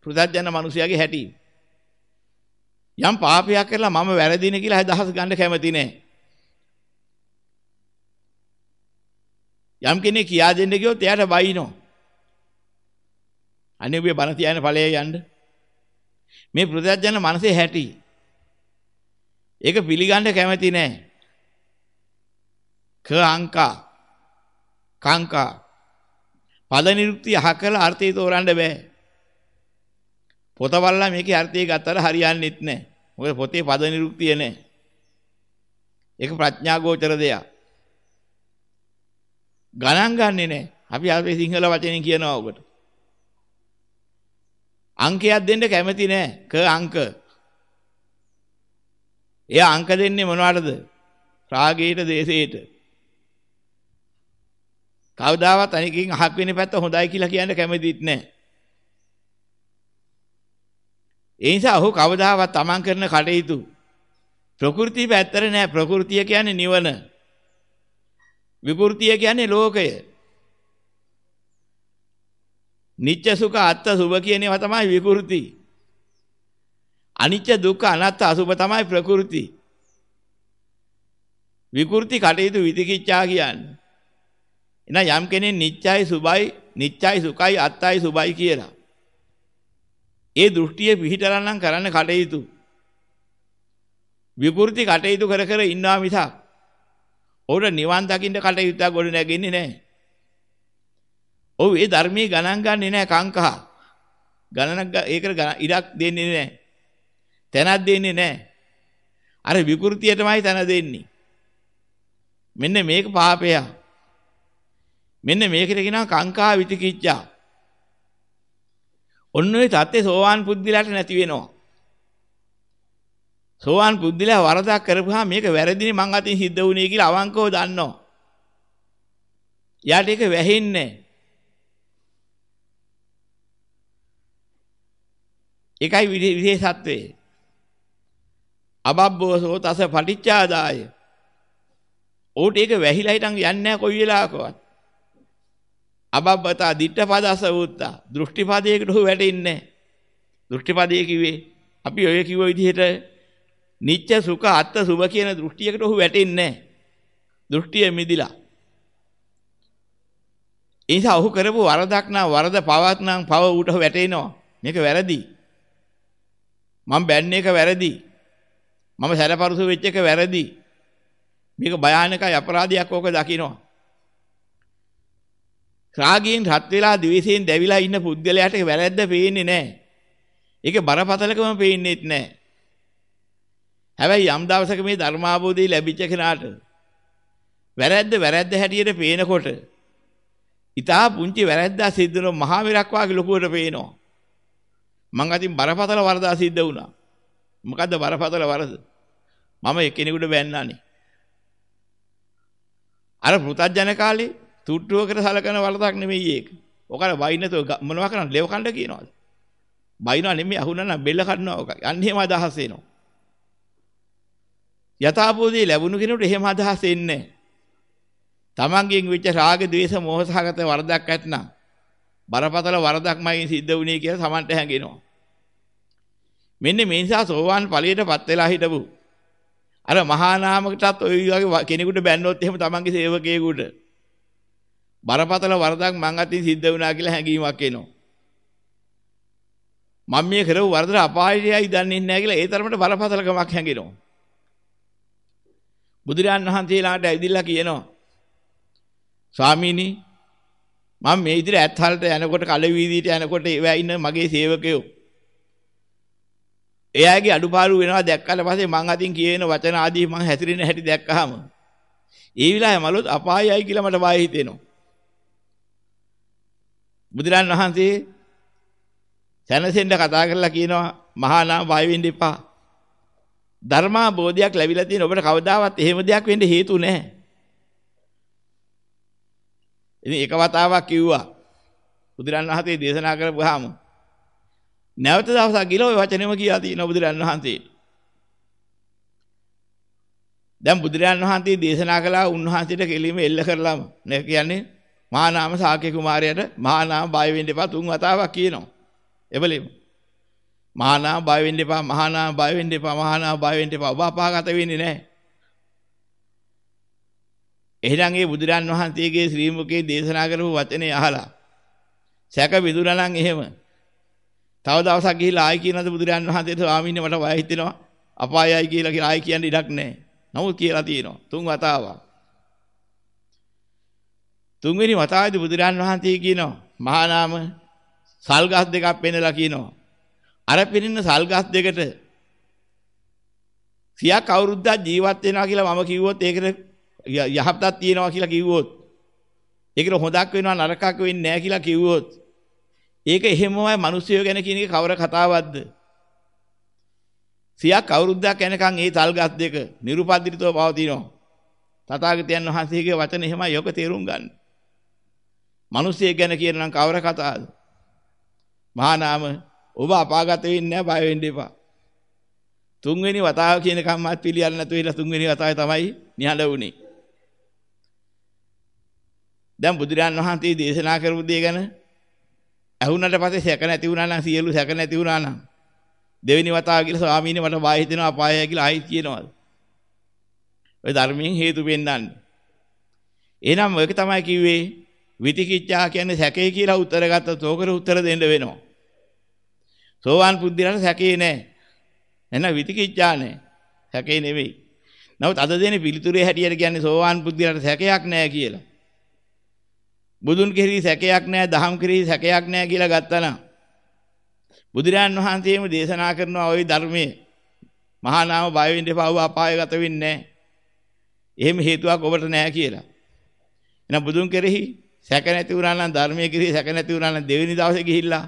පෘතජන මිනිසයාගේ හැටි. යම් පාපයක් කරලා මම වැරදිනේ කියලා අදහස් ගන්න කැමති නෑ. යම් කෙනෙක් කියා දෙන්න ගියොත් එයාට බයිනෝ. අනේ ඔබේ බණ තියාගෙන ඵලයේ යන්න. මේ පෘථජන මනසේ හැටි. ඒක පිළිගන්න කැමති නෑ. ක අංකා කාංකා පද නිරුක්තිය අහකලා අර්ථය තෝරන්න බෑ. පොතවල්ලා මේකේ අර්ථය ගත්තට හරියන්නේත් නෑ. මොකද පොතේ පද නිරුක්තිය නෑ. ඒක ප්‍රඥා ගෝචර දෙයක්. ගණන් ගන්නෙ නෑ. අපි අපේ සිංහල වචනෙන් කියනවා ඔබට. අංකයක් දෙන්න කැමති නෑ. ක අංක. එයා අංක දෙන්නේ මොනවටද? රාගයට, දේශයට. කවදාවත් අනිකකින් අහක් වෙන පැත්ත හොඳයි කියලා කියන්න කැමතිත් නැහැ. ඒ නිසා ඔහු කවදාවත් තමන් කරන කටයුතු ප්‍රകൃති පැත්තර නෑ ප්‍රകൃතිය කියන්නේ නිවන. විකෘතිය කියන්නේ ලෝකය. නිත්‍ය සුඛ අත්ත සුභ කියන ඒවා තමයි විකෘති. අනිත්‍ය දුක්ඛ අනාත්ත අසුභ තමයි ප්‍රകൃති. විකෘති කටයුතු විදිකිච්ඡා කියන්නේ එහෙනම් යම් කෙනෙක් නිත්‍යයි සුභයි නිත්‍යයි සුඛයි අත්තයි සුභයි කියලා. ඒ දෘෂ්ටිය පිහිටලා නම් කරන්න කටයුතු. විකෘති කටයුතු කර කර ඉන්නවා මිසක් ඔහුට නිවන් දකින්න කටයුත්තක් ගොඩ නැගෙන්නේ නැහැ. ඔව් ඒ ධර්මයේ ගණන් ගන්නේ නැහැ කංකහ. ගණනක් ඒකට ඉඩක් දෙන්නේ නැහැ. තැනක් දෙන්නේ නැහැ. අර විකෘතියටමයි තැන දෙන්නේ. මෙන්න මේක පාපය. මෙන්න මේකට කියනවා කංකා විතිකිච්ඡා. ඔන්න ඔය தත්ත්වේ සෝවාන් පුද්ගලයාට නැති වෙනවා. සෝවාන් පුද්දලයා වරදක් කරපුවා මේක වැරදිනේ මං අතින් සිද්ධ වුණේ කියලා අවංකව දන්නවා. යාට ඒක වැහෙන්නේ ඒකයි විශේෂත්වය. අබබ්බෝසෝ තස පටිච්චාදාය. ඌට ඒක වැහිලා හිටන් යන්නේ නැහැ කොයි වෙලාවකවත්. අබබ්බතා දිට්ඨපදස උත්තා දෘෂ්ටිපදයකට හු වැටෙන්නේ දෘෂ්ටිපදයේ කිව්වේ අපි ඔය කිව්ව විදිහට නිච්ච සුඛ අත්ත සුභ කියන දෘෂ්ටියකට ඔහු වැටෙන්නේ දෘෂ්ටිය මිදිලා. ඒ නිසා ඔහු කරපු වරදක් නම් වරද පවක් නම් පව ඌට වැටෙනවා. මේක වැරදි. මම බැන්නේ එක වැරදි. මම සැරපරුසු වෙච්ච එක වැරදි. මේක භයානකයි අපරාධයක් ඕක දකින්න රාගයෙන් රත් වෙලා ද්වේෂයෙන් දැවිලා ඉන්න පුද්ගලයාට වැරද්ද පේන්නේ නැහැ. ඒක බරපතලකම පේන්නේත් නැහැ. හැබැයි යම් දවසක මේ ධර්මාභෝධය ලැබිච්ච කෙනාට වැරද්ද වැරද්ද හැටියට පේනකොට ඊටා පුංචි වැරද්දා සිද්ධ වෙන මහා මෙරක් වාගේ ලොකුවට පේනවා. මං අතින් බරපතල වරදා සිද්ධ වුණා. මොකද්ද බරපතල වරද? මම එක්කෙනෙකුට බැන්නානේ. අර පෘතජන කාලේ තුට්ටුවකට සලකන වරදක් නෙමෙයි ඒක. ඔකට බයින්නතෝ මොනවා කරන්නේ? ලෙව කණ්ඩ කියනවාද? බයිනවා නෙමෙයි අහුනන බෙල්ල කඩනවා ඔක. අන්න එහෙම අදහස් එනවා. යථාභූතී ලැබුණු කෙනෙකුට එහෙම අදහස් එන්නේ තමන්ගෙන් වෙච්ච රාග, ద్వේෂ, මෝහ සහගත වරදක් ඇත්නම් බරපතල වරදක්මයි සිද්ධ වුණේ කියලා සමන්ට හැඟෙනවා. මෙන්න මේ නිසා සෝවාන් ඵලයටපත් වෙලා හිටපු අර මහා නාමකටත් ඔය වගේ කෙනෙකුට බැන්නොත් එහෙම තමන්ගේ සේවකයෙකුට බරපතල වරදක් මං අතින් සිද්ධ වුණා කියලා හැඟීමක් එනවා. මම මේ කරපු වරදට අපායයයි දන්නේ නැහැ කියලා ඒ තරමට බරපතලකමක් හැඟෙනවා. බුදුරයන් වහන්සේලාට ඇවිදilla කියනවා ස්වාමීනි මම මේ ඉදිරිය ඇත්හලට යනකොට කල වීදියට යනකොට ඒවා ඉන්න මගේ සේවකයෝ එයාගේ අඩුපාඩු වෙනවා දැක්කට පස්සේ මං අතින් කියන වචන ආදී මං හැසිරෙන හැටි දැක්කහම ඒ විලාය මලොත් අපායයි කියලා මට බය හිතෙනවා බුදුරන් වහන්සේ සැනසෙන්න කතා කරලා කියනවා මහා නාම බය වෙන්න එපා. ධර්මා බෝධියක් ලැබිලා තියෙන ඔබට කවදාවත් එහෙම දෙයක් වෙන්න හේතු නැහැ. ඉතින් එක වතාවක් කිව්වා බුදුරන් වහන්සේ දේශනා කරපුවාම නැවත දවසක් ගිහලා ওই වචනේම කියලා තියෙනවා බුදුරන් වහන්සේ. දැන් බුදුරන් වහන්සේ දේශනා කළා උන්වහන්සේට කෙලිම එල්ල කරලාම නේ කියන්නේ මහා නාම සාක්‍ය කුමාරයාට මහා නාම බය වෙන්න එපා තුන් වතාවක් කියනවා. එබලෙම මහා නාම බය වෙන්න එපා මහා නාම බය වෙන්න එපා මහා නාම බය වෙන්න එපා ඔබ අපාගත වෙන්නේ නැහැ. එහෙනම් ඒ බුදුරන් වහන්සේගේ ශ්‍රී මුඛේ දේශනා කරපු වචනේ අහලා සැක විදුනා නම් එහෙම තව දවසක් ගිහිල්ලා ආයි කියනද බුදුරන් වහන්සේට ස්වාමීන් මට වය හිතෙනවා අපායයි කියලා කියලා ආයි කියන්න ඉඩක් නැහැ. නමුත් කියලා තියෙනවා තුන් වතාවක්. තුන්වෙනි වතාවේදී බුදුරන් වහන්සේ කියනවා මහා නාම සල්ගස් දෙකක් පෙන්නලා කියනවා. අර පිරින්න සල්ගස් දෙකට සියක් අවුරුද්දක් ජීවත් වෙනවා කියලා මම කිව්වොත් ඒකට යහපතක් තියෙනවා කියලා කිව්වොත් ඒකට හොදක් වෙනවා නරකක් වෙන්නේ නැහැ කියලා කිව්වොත් ඒක එහෙමමයි මිනිස්සුયો ගැන කියන එක කවර කතාවක්ද? සියක් අවුරුද්දක් යනකම් ඒ තල්ගස් දෙක නිරුපද්දිතව පවතිනවා. තථාගතයන් වහන්සේගේ වචන එහෙමයි යොක තේරුම් ගන්න. මිනිස්සෙක් ගැන කියන නම් කවර කතාවද? මහා නාම ඔබ අපාගත වෙන්නේ නැහැ බය වෙන්න එපා. තුන්වෙනි වතාව කියන කම්මත් පිළියල් නැතුව ඉලා තුන්වෙනි වතාවේ තමයි නිහඬ වුනේ. දැන් බුදුරන් වහන්සේ දේශනා කරපු දේ ගැන ඇහුනට පස්සේ සැක නැති වුණා නම් සියලු සැක නැති වුණා නම් දෙවෙනි වතාව කියලා ස්වාමීනි මට බය හිතෙනවා අපායයි කියලා ආයි කියනවාද? ඔය ධර්මයෙන් හේතු වෙන්නන්නේ. එහෙනම් ඔයක තමයි කිව්වේ විතිකිච්ඡා කියන්නේ සැකේ කියලා උත්තර ගත්තොත් ඕකට උත්තර දෙන්න වෙනවා. සෝවාන් පුද්ගලයන්ට සැකේ නැහැ. එහෙනම් විතිකිච්ඡා නැහැ. සැකේ නෙවෙයි. නමුත් අද දෙන පිළිතුරේ හැටියට කියන්නේ සෝවාන් පුද්ගලයන්ට සැකයක් නැහැ කියලා. බුදුන් කෙරෙහි සැකයක් නැහැ, දහම් කෙරෙහි සැකයක් නැහැ කියලා ගත්තා නම් බුදුරයන් වහන්සේම දේශනා කරනවා ওই ධර්මයේ මහා නාම බය වෙන්න එපා, ඔබ අපායගත වෙන්නේ නැහැ. එහෙම හේතුවක් ඔබට නැහැ කියලා. එහෙනම් බුදුන් කෙරෙහි සැක නැති වුණා නම් ධර්මයේ කිරි සැක නැති වුණා නම් දෙවෙනි දවසේ ගිහිල්ලා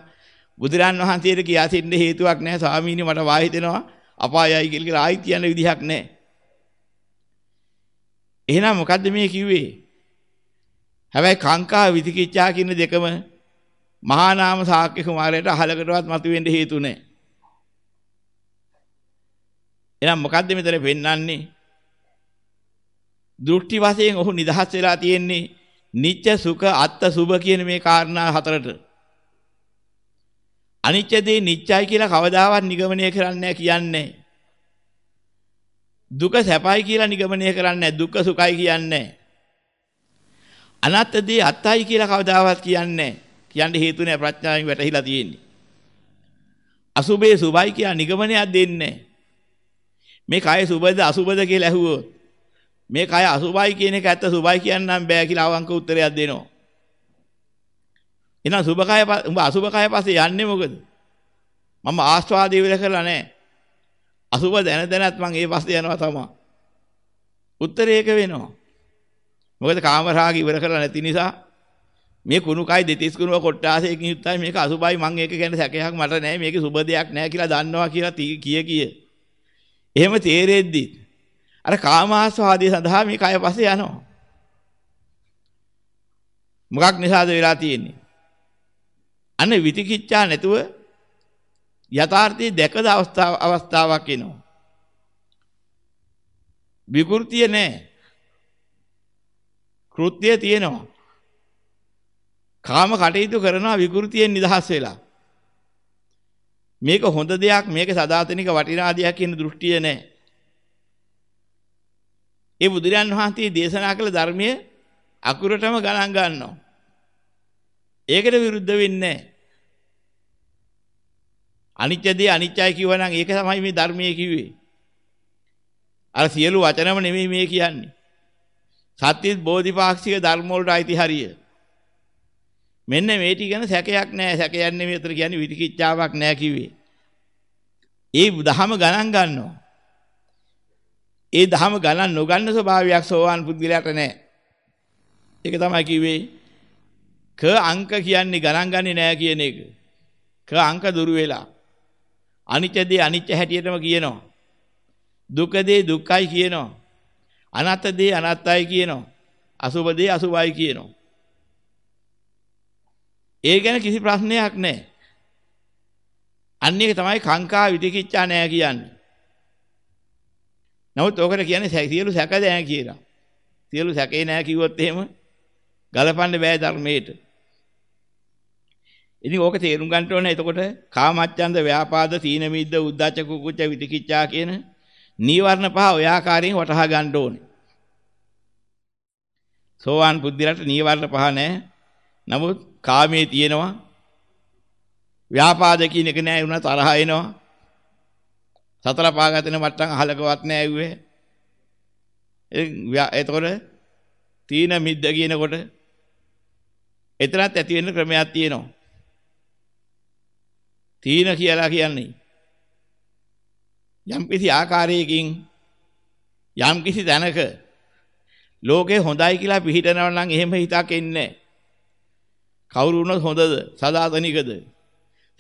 බුදුරන් වහන්සේට කියා සිටින්න හේතුවක් නැහැ ස්වාමීනි මට වාය හිතෙනවා අපායයි කියලා ආයි කියන්න විදිහක් නැහැ එහෙනම් මොකද්ද මේ කිව්වේ හැබැයි කාංකා විතිකිච්ඡා කියන දෙකම මහා නාම ශාක්‍ය කුමාරයට අහලකටවත් මතුවෙන්න හේතු නැහැ. එහෙනම් මොකද්ද මෙතන පෙන්වන්නේ? දෘෂ්ටි වශයෙන් ඔහු නිදහස් වෙලා තියෙන්නේ නිච්ච සුඛ අත්ත සුභ කියන මේ කාරණා හතරට. අනිච්ච දේ නිච්චයි කියලා කවදාවත් නිගමනය කරන්නේ කියන්නේ දුක සැපයි කියලා නිගමනය කරන්නේ දුක්ඛ සුඛයි කියන්නේ අනත්ත දේ අත්තයි කියලා කවදාවත් කියන්නේ කියන්න හේතු නැහැ ප්‍රඥාවෙන් වැටහිලා තියෙන්නේ. අසුභේ සුභයි කියලා නිගමනයක් දෙන්නේ මේ කය සුභද අසුභද කියලා ඇහුවොත් මේ කය අසුභයි කියන එක ඇත්ත සුභයි කියන්නම් බෑ කියලා අවංක උත්තරයක් දෙනවා. එහෙනම් සුභ කය උඹ අසුභ කය පස්සේ යන්නේ මොකද? මම ආස්වාදේ විල කරලා නැහැ. අසුභ දැන දැනත් මං ඒ පස්සේ යනවා තමයි. උත්තරේ ඒක වෙනවා. මොකද කාමරාග ඉවර කරලා නැති නිසා මේ කුණු කයි දෙතිස් කුණුව කොට්ටාසයකින් යුක්තයි මේක අසුභයි මං ඒක ගැන සැකයක් මට නැහැ මේක සුභ දෙයක් නැහැ කියලා දන්නවා කියලා කිය කිය. එහෙම තේරෙද්දි අර කාමාස්වාදයේ සඳහා මේ කය පස්සේ යනවා. මොකක් නිසාද වෙලා තියෙන්නේ? අන්න විතිකිච්ඡා නැතුව යථාර්ථයේ දැකද අවස්ථාව අවස්ථාවක් එනවා. විකෘතිය නැහැ. කෘත්‍යය තියෙනවා. කාම කටයුතු කරනවා විකෘතියෙන් නිදහස් වෙලා. මේක හොඳ දෙයක් මේක සදාතනික වටිනා දෙයක් කියන දෘෂ්ටිය නැහැ. ඒ බුදුරයන් වහන්සේ දේශනා කළ ධර්මයේ අකුරටම ගණන් ගන්නවා. ඒකට විරුද්ධ වෙන්නේ නැහැ. අනිත්‍ය දේ අනිත්‍යයි කිව්වනම් ඒක තමයි මේ ධර්මයේ කිව්වේ. අර සියලු වචනම නෙමෙයි මේ කියන්නේ. සත්‍ය බෝධිපාක්ෂික ධර්ම වලට අයිති හරිය. මෙන්න මේ ටික ගැන සැකයක් නැහැ. සැකයක් නෙමෙයි උතර කියන්නේ විතිකිච්ඡාවක් නැහැ කිව්වේ. ඒ දහම ගණන් ගන්නවා. ඒ දහම ගණන් නොගන්න ස්වභාවයක් සෝවාන් පුද්ගලයාට නැහැ. ඒක තමයි කිව්වේ ක අංක කියන්නේ ගණන් ගන්නේ නැහැ කියන එක. ක අංක දුරු වෙලා. අනිත්‍ය දේ අනිත්‍ය හැටියටම කියනවා. දුක දේ දුක්ඛයි කියනවා. අනාත්ම දේ අනාත්තයි කියනවා. අසුබ දේ අසුබයි කියනවා. ඒ ගැන කිසි ප්‍රශ්නයක් නැහැ. අන්න ඒක තමයි කාංකා විදිකිච්ඡා නැහැ කියන්නේ. නමුත් ඕකට කියන්නේ සියලු සැක නැහැ කියලා. සියලු සැකේ නැහැ කිව්වොත් එහෙම ගලපන්න බෑ ධර්මයට. ඉතින් ඕක තේරුම් ගන්න ඕනේ එතකොට කාමච්ඡන්ද ව්‍යාපාද තීන මිද්ද උද්ධච්ච කුකුච්ච විතිකිච්ඡා කියන නීවරණ පහ ඔය ආකාරයෙන් වටහා ගන්න ඕනේ. සෝවාන් බුද්ධිලට නීවරණ පහ නැහැ. නමුත් කාමයේ තියෙනවා. ව්‍යාපාද කියන එක නෑ වුණා තරහ එනවා. සතර පාගතන මට්ටම් අහලකවත් නෑ ඇව්වේ. එතකොට තීන මිද්ද කියනකොට එතරම් ඇති වෙන ක්‍රමයක් තියෙනවා. තීන කියලා කියන්නේ යම් කිසි ආකාරයකින් යම් කිසි තැනක ලෝකේ හොඳයි කියලා පිළිහිටනවා නම් එහෙම හිතක් එන්නේ කවුරු වුණත් හොඳද සදාතනිකද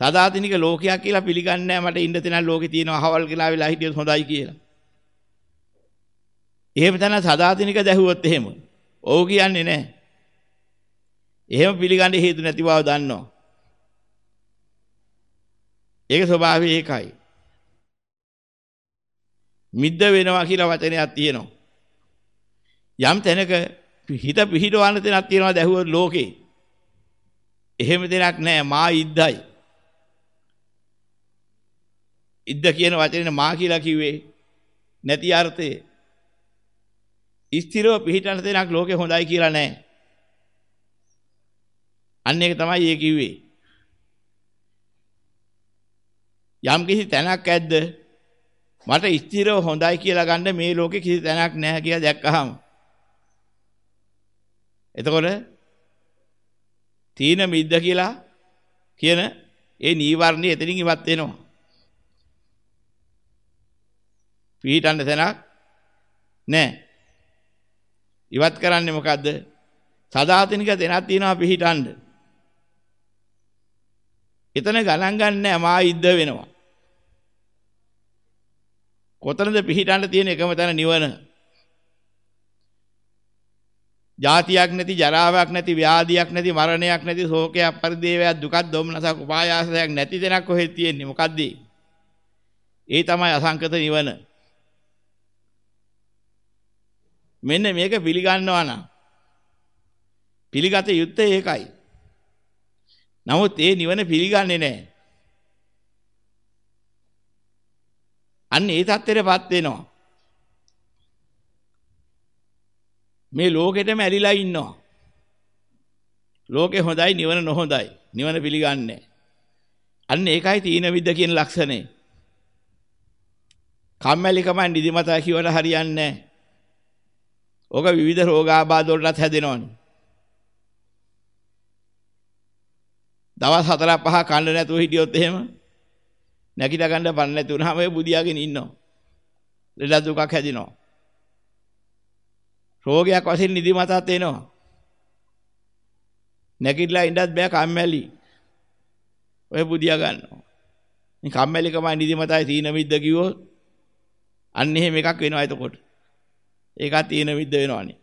සදාතනික ලෝකයක් කියලා පිළිගන්නේ මට ඉන්න තැන ලෝකේ තියෙනවා අහවල් කියලා වෙලා හිටියොත් හොඳයි කියලා. එහෙම තැන සදාතනික දැහුවොත් එහෙම. ඕක කියන්නේ නැහැ. එහෙම පිළිගන්න හේතු නැති බව දන්නවා. ඒක ස්වභාවය ඒකයි. මිද්ද වෙනවා කියලා වචනයක් තියෙනවා. යම් තැනක හිත පිහිටවන්න තැනක් තියෙනවා දැහුවොත් ලෝකේ. එහෙම දෙයක් නැහැ මා ඉද්දයි. ඉද්ද කියන වචනේ මා කියලා කිව්වේ නැති අර්ථයේ. ස්ථිරව පිහිටන තැනක් ලෝකේ හොඳයි කියලා නැහැ. අන්න ඒක තමයි ඒ කිව්වේ. යම් කිසි තැනක් ඇද්ද මට ස්ථිරව හොඳයි කියලා ගන්න මේ ලෝකේ කිසි තැනක් නැහැ කියලා දැක්කහම එතකොට තීන මිද්ද කියලා කියන ඒ නීවරණය එතනින් ඉවත් වෙනවා. පිහිටන්න තැනක් නැහැ. ඉවත් කරන්නේ මොකද්ද? සදාතනික තැනක් තියෙනවා පිහිටන්න. එතන ගණන් ගන්නෑ මා ඉද්ද වෙනවා. කොතනද පිහිටන්න තියෙන එකම තැන නිවන. ජාතියක් නැති ජරාවක් නැති ව්‍යාධියක් නැති මරණයක් නැති ශෝකයක් පරිදේවයක් දුකක් දොම්නසක් උපායාසයක් නැති දෙයක් කොහෙද තියෙන්නේ මොකද්ද ඒ තමයි අසංකත නිවන මෙන්න මේක පිළිගන්නවා නම් පිළිගත යුත්තේ ඒකයි නමුත් ඒ නිවන පිළිගන්නේ නැහැ අන්න ඒ தත්ත්වෙටපත් වෙනවා මේ ලෝකෙටම ඇලිලා ඉන්නවා. ලෝකේ හොඳයි නිවන නොහොඳයි. නිවන පිළිගන්නේ අන්න ඒකයි තීන විද්ද කියන ලක්ෂණය. කම්මැලිකම නිදිමත කිව්වට හරියන්නේ නැහැ. ඕක විවිධ රෝගාබාධ වලටත් හැදෙනවනේ. දවස් 4 5 කන්න නැතුව හිටියොත් එහෙම නැගිට ගන්න බන්න නැති වුනහම ඒ බුදියාගෙන ඉන්නවා. ලෙඩ දුකක් හැදිනවා. රෝගයක් වශයෙන් නිදිමතත් එනවා. නැගිටලා ඉඳත් බෑ කම්මැලි. ඔය බුදියා ගන්නවා. මේ කම්මැලිකමයි නිදිමතයි තීන මිද්ද කිව්වොත් අන්න එහෙම එකක් වෙනවා එතකොට. ඒකත් තීන මිද්ද වෙනවනේ.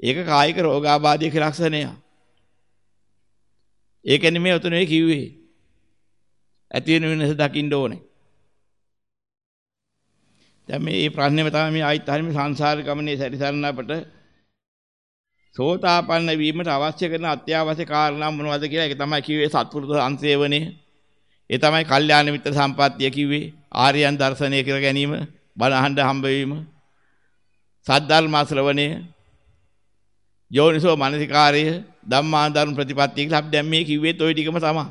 ඒක කායික රෝගාබාධයක ලක්ෂණයක්. ඒකනේ මේ උතුනේ කිව්වේ. ඇති වෙන වෙනස දකින්න ඕනේ. දැන් මේ ප්‍රශ්නේම තමයි මේ ආයිත් හරිය සංසාර ගමනේ සැරිසරන අපට සෝතාපන්න වීමට අවශ්‍ය කරන අත්‍යවශ්‍ය කාරණා මොනවද කියලා ඒක තමයි කිව්වේ සත්පුරුෂ සංසේවනයේ. ඒ තමයි කල්යාණ මිත්‍ර සම්පත්තිය කිව්වේ. ආර්යයන් දර්ශනය කර ගැනීම, බණ අහන්න හම්බ වීම, සද්ධර්ම ශ්‍රවණය, යෝනිසෝ මනසිකාරය, ධම්මාන්තරුන් ප්‍රතිපත්තිය කියලා අපි දැන් මේ කිව්වෙත් ওই ටිකම තමයි.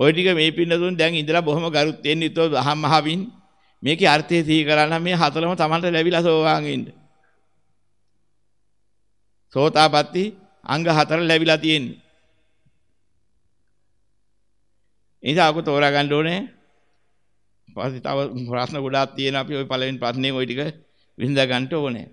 ওই ටික මේ පින්නතුන් දැන් ඉඳලා බොහොම ගරුත්වයෙන් ඉතෝ අහම් අහමින් මේකේ අර්ථය සිහි කරා නම් මේ හතරම Tamanට ලැබිලා සෝවාන් වෙන්න. සෝතාපට්ටි අංග හතර ලැබිලා තියෙන්නේ. ඉතින් අකු තෝරා ගන්න ඕනේ. පස්සේ තව ප්‍රශ්න ගොඩාක් තියෙනවා අපි ওই පළවෙනි ප්‍රශ්නේ ওই ටික විසඳ ගන්න ඕනේ.